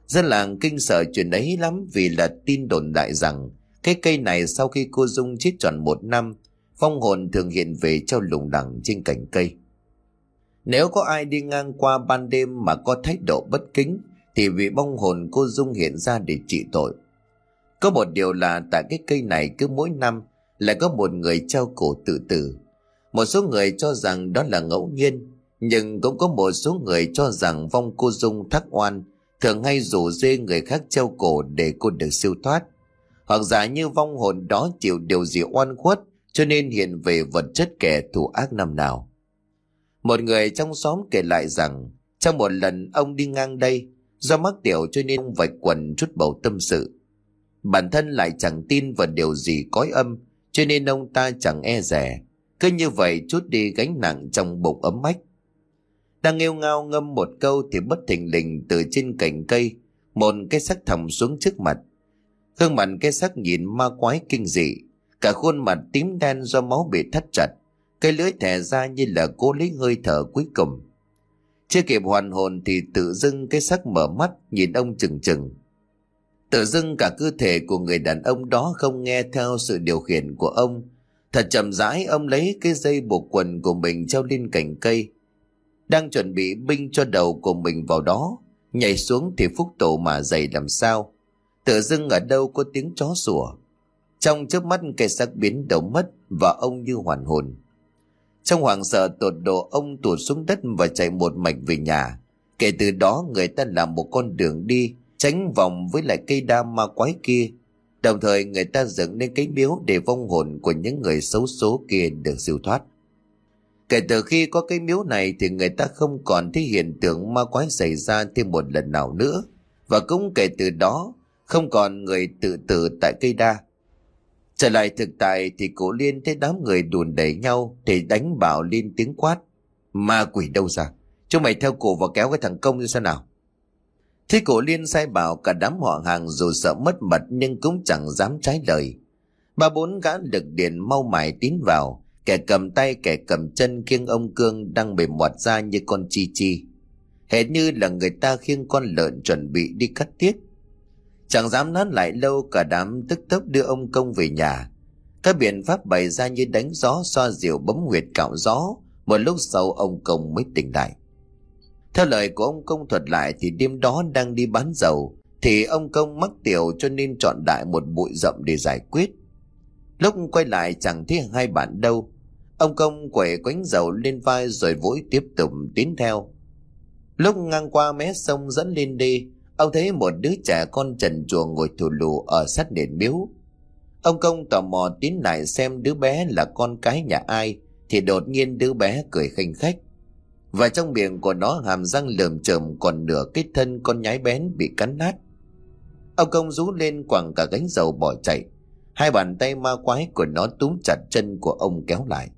[SPEAKER 1] Dân làng kinh sợ chuyện ấy lắm vì là tin đồn đại rằng cái cây này sau khi cô Dung chết tròn một năm, phong hồn thường hiện về treo lùng đẳng trên cành cây. Nếu có ai đi ngang qua ban đêm mà có thái độ bất kính, thì vị bong hồn cô Dung hiện ra để trị tội. Có một điều là tại cái cây này cứ mỗi năm lại có một người treo cổ tự tử. Một số người cho rằng đó là ngẫu nhiên, nhưng cũng có một số người cho rằng vong cô Dung thắc oan thường hay rủ dê người khác treo cổ để cô được siêu thoát. Hoặc giả như vong hồn đó chịu điều gì oan khuất cho nên hiện về vật chất kẻ thù ác năm nào. Một người trong xóm kể lại rằng trong một lần ông đi ngang đây do mắc tiểu cho nên vạch quần chút bầu tâm sự. Bản thân lại chẳng tin vào điều gì cõi âm cho nên ông ta chẳng e rẻ. Cứ như vậy chút đi gánh nặng trong bụng ấm mách. Đang yêu ngao ngâm một câu thì bất thình lình từ trên cành cây một cái sắc thầm xuống trước mặt. Gương mặt cái sắc nhìn ma quái kinh dị, cả khuôn mặt tím đen do máu bị thắt chặt, cây lưỡi thẻ ra như là cố lấy hơi thở cuối cùng. Chưa kịp hoàn hồn thì tự dưng cái sắc mở mắt nhìn ông chừng chừng. Tự dưng cả cơ thể của người đàn ông đó không nghe theo sự điều khiển của ông. Thật chậm rãi, ông lấy cái dây buộc quần của mình treo lên cành cây. Đang chuẩn bị binh cho đầu của mình vào đó. Nhảy xuống thì phúc tổ mà dày làm sao. Tự dưng ở đâu có tiếng chó sủa. Trong chớp mắt cây sắc biến đầu mất và ông như hoàn hồn. Trong hoàng sợ, tột độ ông tụt xuống đất và chạy một mạch về nhà. Kể từ đó, người ta làm một con đường đi tránh vòng với lại cây đa ma quái kia. Đồng thời người ta dựng lên cái miếu để vong hồn của những người xấu số kia được siêu thoát. Kể từ khi có cái miếu này thì người ta không còn thấy hiện tượng ma quái xảy ra thêm một lần nào nữa. Và cũng kể từ đó, không còn người tự tử tại cây đa. Trở lại thực tại thì cổ liên thấy đám người đùn đẩy nhau để đánh bảo lên tiếng quát. Ma quỷ đâu ra? Chúng mày theo cổ và kéo cái thằng công như sao nào? Thế cổ liên sai bảo cả đám họ hàng dù sợ mất mật nhưng cũng chẳng dám trái lời. Ba bốn gã lực điện mau mải tiến vào, kẻ cầm tay kẻ cầm chân khiêng ông Cương đang bề mọt ra như con chi chi. Hệt như là người ta khiêng con lợn chuẩn bị đi cắt tiết. Chẳng dám nán lại lâu cả đám tức tốc đưa ông công về nhà. Các biện pháp bày ra như đánh gió xoa dịu bấm huyệt cạo gió. Một lúc sau ông công mới tỉnh lại. Theo lời của ông công thuật lại thì đêm đó đang đi bán dầu. Thì ông công mắc tiểu cho nên chọn đại một bụi rậm để giải quyết. Lúc quay lại chẳng thấy hai bạn đâu. Ông công quẩy quánh dầu lên vai rồi vội tiếp tục tiến theo. Lúc ngang qua mé sông dẫn lên đi, Ông thấy một đứa trẻ con trần chuồng ngồi thù lù ở sát nền miếu. Ông công tò mò tiến lại xem đứa bé là con cái nhà ai, thì đột nhiên đứa bé cười khinh khách. Và trong miệng của nó hàm răng lởm chởm còn nửa cái thân con nhái bén bị cắn nát. Ông công rú lên quẳng cả gánh dầu bỏ chạy. Hai bàn tay ma quái của nó túm chặt chân của ông kéo lại.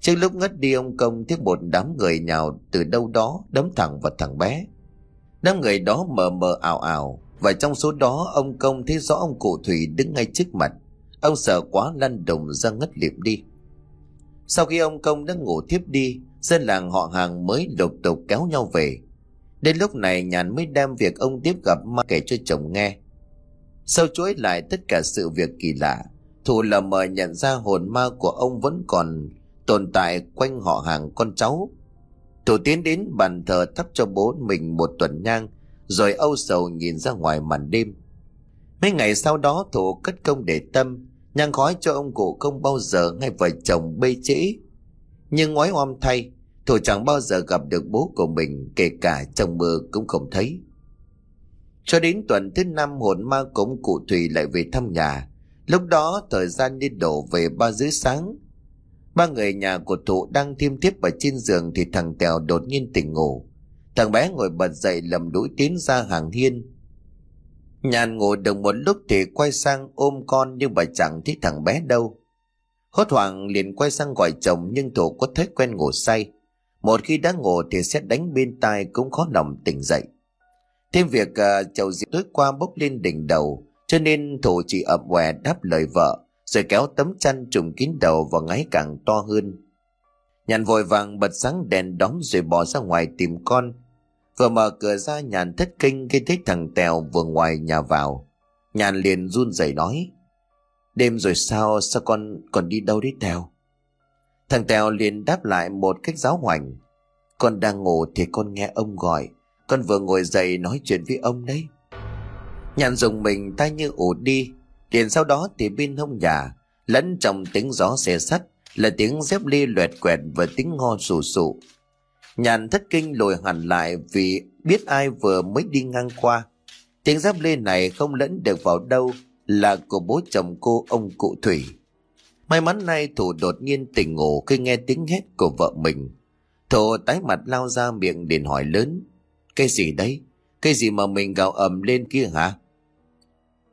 [SPEAKER 1] Trước lúc ngất đi ông công thiết một đám người nhào từ đâu đó đấm thẳng vào thằng bé. Đám người đó mờ mờ ảo ảo và trong số đó ông công thấy rõ ông cụ Thủy đứng ngay trước mặt. Ông sợ quá lăn đồng ra ngất liệm đi. Sau khi ông công đã ngủ thiếp đi, dân làng họ hàng mới lục tục kéo nhau về. Đến lúc này nhàn mới đem việc ông tiếp gặp ma kể cho chồng nghe. Sau chuỗi lại tất cả sự việc kỳ lạ, Thủ lờ mờ nhận ra hồn ma của ông vẫn còn tồn tại quanh họ hàng con cháu. Thủ tiến đến bàn thờ thắp cho bố mình một tuần nhang, rồi âu sầu nhìn ra ngoài màn đêm. Mấy ngày sau đó Thủ cất công để tâm, nhang khói cho ông cụ không bao giờ ngay vợ chồng bê trễ. Nhưng ngoái oam thay, Thủ chẳng bao giờ gặp được bố của mình, kể cả trong mơ cũng không thấy. Cho đến tuần thứ năm hồn ma cũng cụ Thủy lại về thăm nhà. Lúc đó thời gian đi đổ về ba rưỡi sáng. Ba người nhà của Thụ đang thiêm thiếp ở trên giường thì thằng Tèo đột nhiên tỉnh ngủ. Thằng bé ngồi bật dậy lầm đuổi tiến ra hàng hiên. Nhàn ngủ được một lúc thì quay sang ôm con nhưng bà chẳng thấy thằng bé đâu. Hốt hoảng liền quay sang gọi chồng nhưng tổ có thói quen ngủ say. Một khi đã ngủ thì sẽ đánh bên tai cũng khó lòng tỉnh dậy. Thêm việc uh, chầu rượu tối qua bốc lên đỉnh đầu cho nên thủ chỉ ậm què đáp lời vợ rồi kéo tấm chăn trùm kín đầu và ngáy càng to hơn. Nhàn vội vàng bật sáng đèn đóm rồi bỏ ra ngoài tìm con. Vừa mở cửa ra nhàn thất kinh khi thấy thằng Tèo vừa ngoài nhà vào. Nhàn liền run rẩy nói. Đêm rồi sao, sao con còn đi đâu đấy Tèo? Thằng Tèo liền đáp lại một cách giáo hoành. Con đang ngủ thì con nghe ông gọi. Con vừa ngồi dậy nói chuyện với ông đấy. Nhàn dùng mình tay như ủ đi. Liền sau đó thì bên hông nhà, lẫn trong tiếng gió xe sắt là tiếng dép ly loẹt quẹt và tiếng ngon sù sụ. Nhàn thất kinh lùi hẳn lại vì biết ai vừa mới đi ngang qua. Tiếng dép ly này không lẫn được vào đâu là của bố chồng cô ông cụ Thủy. May mắn nay Thủ đột nhiên tỉnh ngủ khi nghe tiếng hét của vợ mình. Thủ tái mặt lao ra miệng điện hỏi lớn. Cái gì đấy? Cái gì mà mình gào ầm lên kia hả?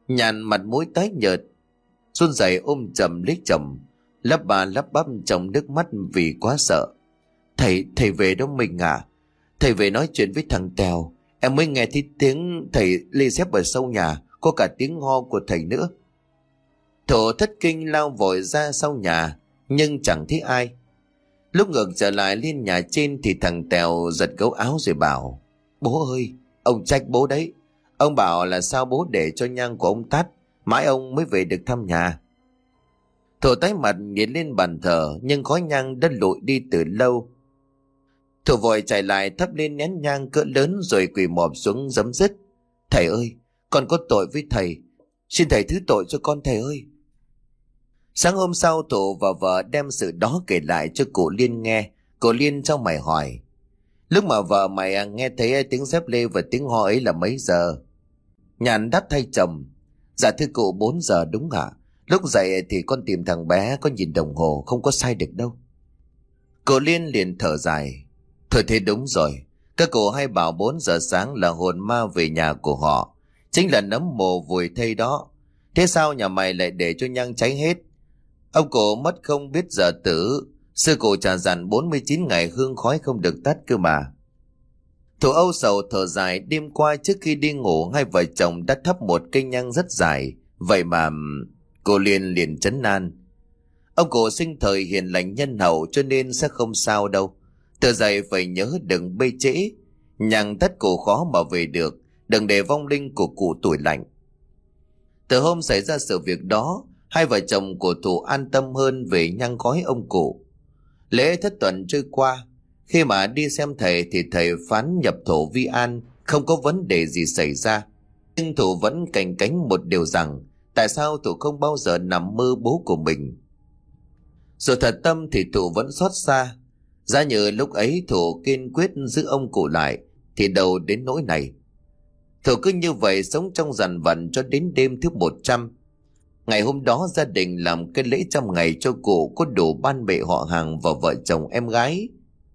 [SPEAKER 1] Nhàn mặt mũi tái nhợt, Xuân dậy ôm chầm lấy chồng, lắp bà lắp bắp chồng nước mắt vì quá sợ. Thầy, thầy về đâu mình à? Thầy về nói chuyện với thằng Tèo, em mới nghe thấy tiếng thầy lê xếp ở sâu nhà, có cả tiếng ho của thầy nữa. Thổ thất kinh lao vội ra sau nhà, nhưng chẳng thấy ai. Lúc ngược trở lại lên nhà trên thì thằng Tèo giật gấu áo rồi bảo, Bố ơi, ông trách bố đấy, Ông bảo là sao bố để cho nhang của ông tắt, mãi ông mới về được thăm nhà. Thổ tái mặt nhìn lên bàn thờ nhưng khói nhang đã lụi đi từ lâu. Thổ vội chạy lại thắp lên nén nhang cỡ lớn rồi quỳ mọp xuống giấm dứt. Thầy ơi, con có tội với thầy. Xin thầy thứ tội cho con thầy ơi. Sáng hôm sau, tổ và vợ đem sự đó kể lại cho cụ Liên nghe. Cụ Liên trong mày hỏi. Lúc mà vợ mày à, nghe thấy tiếng dép lê và tiếng ho ấy là mấy giờ? Nhàn đáp thay chồng. Dạ thưa cụ 4 giờ đúng hả? Lúc dậy thì con tìm thằng bé có nhìn đồng hồ, không có sai được đâu. cụ Liên liền thở dài. Thôi thế đúng rồi. Các cụ hay bảo 4 giờ sáng là hồn ma về nhà của họ. Chính là nấm mồ vùi thây đó. Thế sao nhà mày lại để cho nhang cháy hết? Ông cụ mất không biết giờ tử. Sư cụ trả dặn 49 ngày hương khói không được tắt cơ mà. Thủ Âu sầu thở dài, đêm qua trước khi đi ngủ, hai vợ chồng đã thắp một cây nhang rất dài. Vậy mà cô liền liền chấn nan Ông cụ sinh thời hiền lành nhân hậu cho nên sẽ không sao đâu. Từ dậy phải nhớ đừng bê trễ. Nhang tất cổ khó mà về được. Đừng để vong linh của cụ tuổi lạnh. Từ hôm xảy ra sự việc đó, hai vợ chồng của thủ an tâm hơn về nhang khói ông cụ. Lễ thất tuần trôi qua, khi mà đi xem thầy thì thầy phán nhập thổ vi an, không có vấn đề gì xảy ra. Nhưng thủ vẫn cảnh cánh một điều rằng, tại sao thủ không bao giờ nằm mơ bố của mình? Rồi thật tâm thì thủ vẫn xót xa. ra như lúc ấy thủ kiên quyết giữ ông cụ lại, thì đầu đến nỗi này. Thủ cứ như vậy sống trong dằn vặt cho đến đêm thứ 100. Ngày hôm đó gia đình làm cái lễ trăm ngày cho cụ có đủ ban bệ họ hàng và vợ chồng em gái.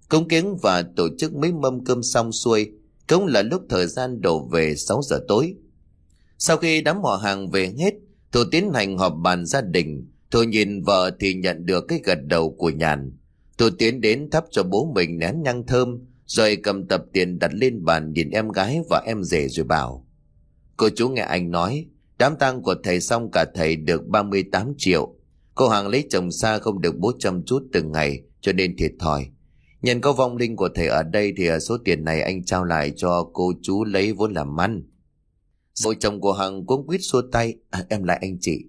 [SPEAKER 1] Cúng kiến và tổ chức mấy mâm cơm xong xuôi, cũng là lúc thời gian đổ về 6 giờ tối. Sau khi đám họ hàng về hết, Thủ tiến hành họp bàn gia đình. Thủ nhìn vợ thì nhận được cái gật đầu của nhàn. Tôi tiến đến thắp cho bố mình nén nhang thơm, rồi cầm tập tiền đặt lên bàn nhìn em gái và em rể rồi bảo. Cô chú nghe anh nói, đám tang của thầy xong cả thầy được 38 triệu. Cô hàng lấy chồng xa không được bố chăm chút từng ngày cho nên thiệt thòi. Nhân có vong linh của thầy ở đây thì à, số tiền này anh trao lại cho cô chú lấy vốn làm ăn. Vợ chồng của Hằng cũng quýt xua tay, à, em lại anh chị.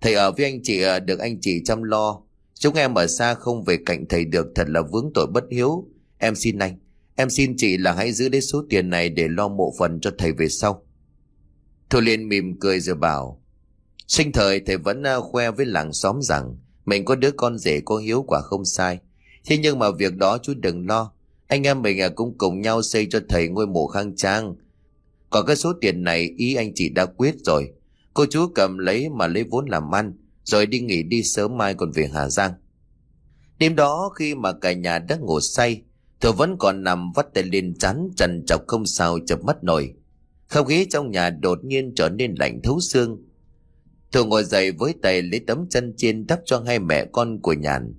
[SPEAKER 1] Thầy ở với anh chị à, được anh chị chăm lo. Chúng em ở xa không về cạnh thầy được thật là vướng tội bất hiếu. Em xin anh, em xin chị là hãy giữ lấy số tiền này để lo mộ phần cho thầy về sau. Thu Liên mỉm cười rồi bảo, sinh thời thầy vẫn à, khoe với làng xóm rằng mình có đứa con rể có hiếu quả không sai. Thế nhưng mà việc đó chú đừng lo. Anh em mình à, cũng cùng nhau xây cho thầy ngôi mộ khang trang. Còn cái số tiền này ý anh chị đã quyết rồi. Cô chú cầm lấy mà lấy vốn làm ăn. Rồi đi nghỉ đi sớm mai còn về Hà Giang. Đêm đó khi mà cả nhà đã ngủ say. Thừa vẫn còn nằm vắt tay lên chán trần chọc không sao chập mắt nổi. Không khí trong nhà đột nhiên trở nên lạnh thấu xương. Thừa ngồi dậy với tay lấy tấm chân trên đắp cho hai mẹ con của nhàn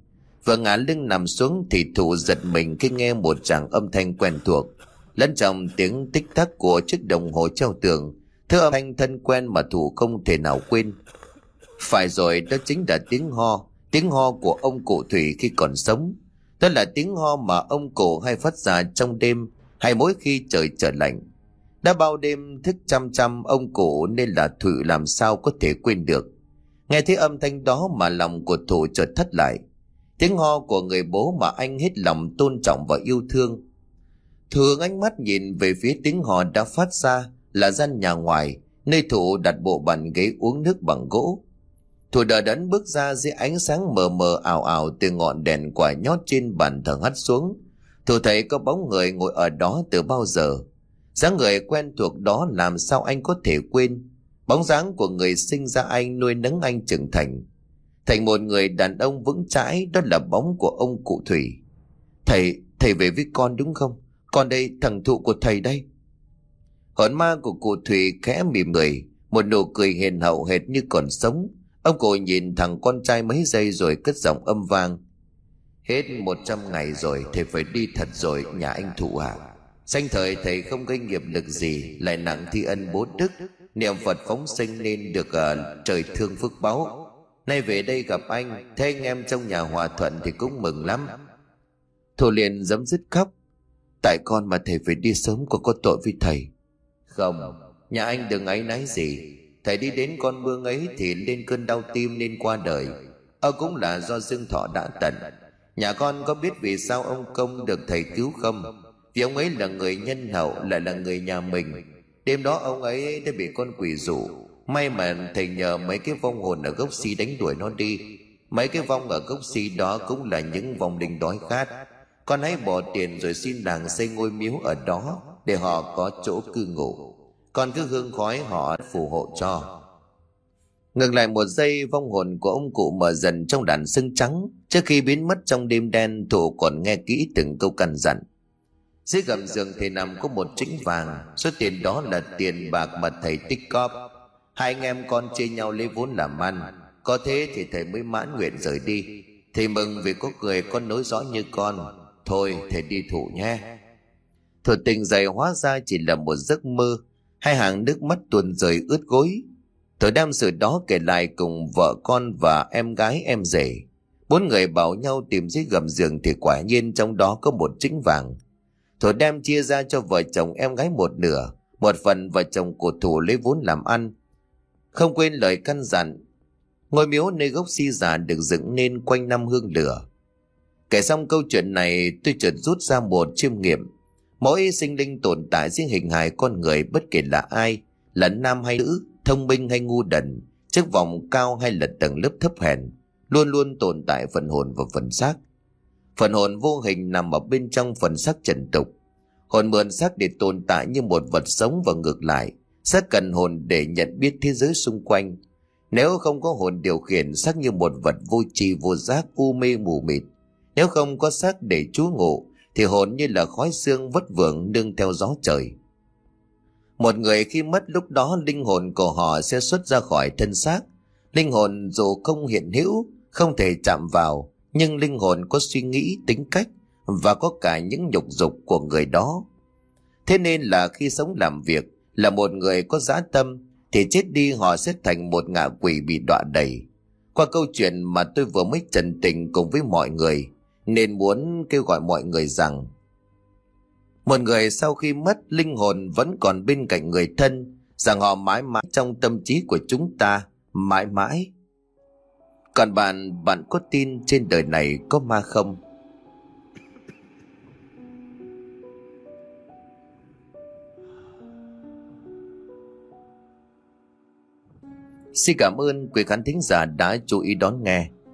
[SPEAKER 1] Vừa ngã lưng nằm xuống thì thụ giật mình khi nghe một tràng âm thanh quen thuộc. Lẫn trong tiếng tích tắc của chiếc đồng hồ treo tường, thứ âm thanh thân quen mà thủ không thể nào quên. Phải rồi đó chính là tiếng ho, tiếng ho của ông cụ Thủy khi còn sống. Đó là tiếng ho mà ông cụ hay phát ra trong đêm hay mỗi khi trời trở lạnh. Đã bao đêm thức chăm chăm ông cụ nên là Thủy làm sao có thể quên được. Nghe thấy âm thanh đó mà lòng của thủ chợt thất lại. Tiếng ho của người bố mà anh hết lòng tôn trọng và yêu thương. Thường ánh mắt nhìn về phía tiếng hò đã phát ra là gian nhà ngoài, nơi thủ đặt bộ bàn ghế uống nước bằng gỗ. Thủ đờ đẫn bước ra dưới ánh sáng mờ mờ ảo ảo từ ngọn đèn quả nhót trên bàn thờ hắt xuống. Thủ thấy có bóng người ngồi ở đó từ bao giờ. dáng người quen thuộc đó làm sao anh có thể quên. Bóng dáng của người sinh ra anh nuôi nấng anh trưởng thành thành một người đàn ông vững chãi, đó là bóng của ông cụ thủy thầy thầy về với con đúng không con đây, thằng thụ của thầy đây hồn ma của cụ thủy khẽ mỉm cười, một nụ cười hiền hậu hệt như còn sống ông cụ nhìn thằng con trai mấy giây rồi cất giọng âm vang. Hết một trăm ngày rồi thầy phải đi thật rồi nhà anh thụ hạ sanh thời thầy không gây nghiệp lực gì lại nặng thi ân bố đức. Niệm phật phóng sinh nên được uh, trời thương phước báo. Nay về đây gặp anh Thấy anh em trong nhà hòa thuận thì cũng mừng lắm. Thu liền dấm dứt khóc. Tại con mà thầy phải đi sớm còn có tội với thầy. Không Nhà anh đừng áy náy gì. Thầy đi đến con mương ấy thì lên cơn đau tim nên qua đời. Ơ cũng là do dương thọ đã tận. Nhà con có biết vì sao ông Công được thầy cứu không? Vì ông ấy là người nhân hậu, lại là người nhà mình. Đêm đó ông ấy đã bị con quỷ rủ. May mà thầy nhờ mấy cái vong hồn ở gốc si đánh đuổi nó đi. Mấy cái vong ở gốc si đó cũng là những vong linh đói khát. Con hãy bỏ tiền rồi xin làng xây ngôi miếu ở đó Để họ có chỗ cư ngụ. Con cứ hương khói họ phù hộ cho. Ngừng lại một giây, vong hồn của ông cụ mở dần trong đàn sưng trắng. Trước khi biến mất trong đêm đen, thủ còn nghe kỹ từng câu căn dặn. Dưới gầm giường thầy nằm có một trứng vàng. Số tiền đó là tiền bạc mà thầy tích cóp Hai anh em con chia nhau lấy vốn làm ăn. Có thế thì thầy mới mãn nguyện rời đi. Thầy mừng vì có người con nối dõi như con. Thôi, thầy đi thủ nhé. Thủ tình dày hóa ra chỉ là một giấc mơ. Hai hàng nước mắt tuôn rơi ướt gối thổi đem sự đó kể lại cùng vợ con và em gái em rể Bốn người bảo nhau tìm dưới gầm giường thì quả nhiên trong đó có một trĩnh vàng thổi đem chia ra cho vợ chồng em gái một nửa Một phần vợ chồng của thủ lấy vốn làm ăn không quên lời căn dặn, ngôi miếu nơi gốc si giả được dựng nên quanh năm hương lửa. Kể xong câu chuyện này tôi chợt rút ra một chiêm nghiệm. Mỗi sinh linh tồn tại dưới hình hài con người bất kể là ai, là nam hay nữ, thông minh hay ngu đần, chức vọng cao hay là tầng lớp thấp hèn, luôn luôn tồn tại phần hồn và phần xác. Phần hồn vô hình nằm ở bên trong phần xác trần tục. Hồn mượn xác để tồn tại như một vật sống và ngược lại – xác cần hồn để nhận biết thế giới xung quanh. Nếu không có hồn điều khiển xác như một vật vô tri vô giác u mê mù mịt. Nếu không có xác để trú ngụ thì hồn như là khói xương vất vưởng nương theo gió trời. Một người khi mất lúc đó linh hồn của họ sẽ xuất ra khỏi thân xác. Linh hồn dù không hiện hữu, không thể chạm vào, nhưng linh hồn có suy nghĩ, tính cách và có cả những nhục dục của người đó. Thế nên là khi sống làm việc là một người có dã tâm thì chết đi họ sẽ thành một ngạ quỷ bị đọa đầy. Qua câu chuyện mà tôi vừa mới trần tình cùng với mọi người nên muốn kêu gọi mọi người rằng, một người sau khi mất linh hồn vẫn còn bên cạnh người thân, rằng họ mãi mãi trong tâm trí của chúng ta, mãi mãi còn bạn bạn có tin trên đời này có ma không Xin cảm ơn quý khán thính giả đã chú ý đón nghe.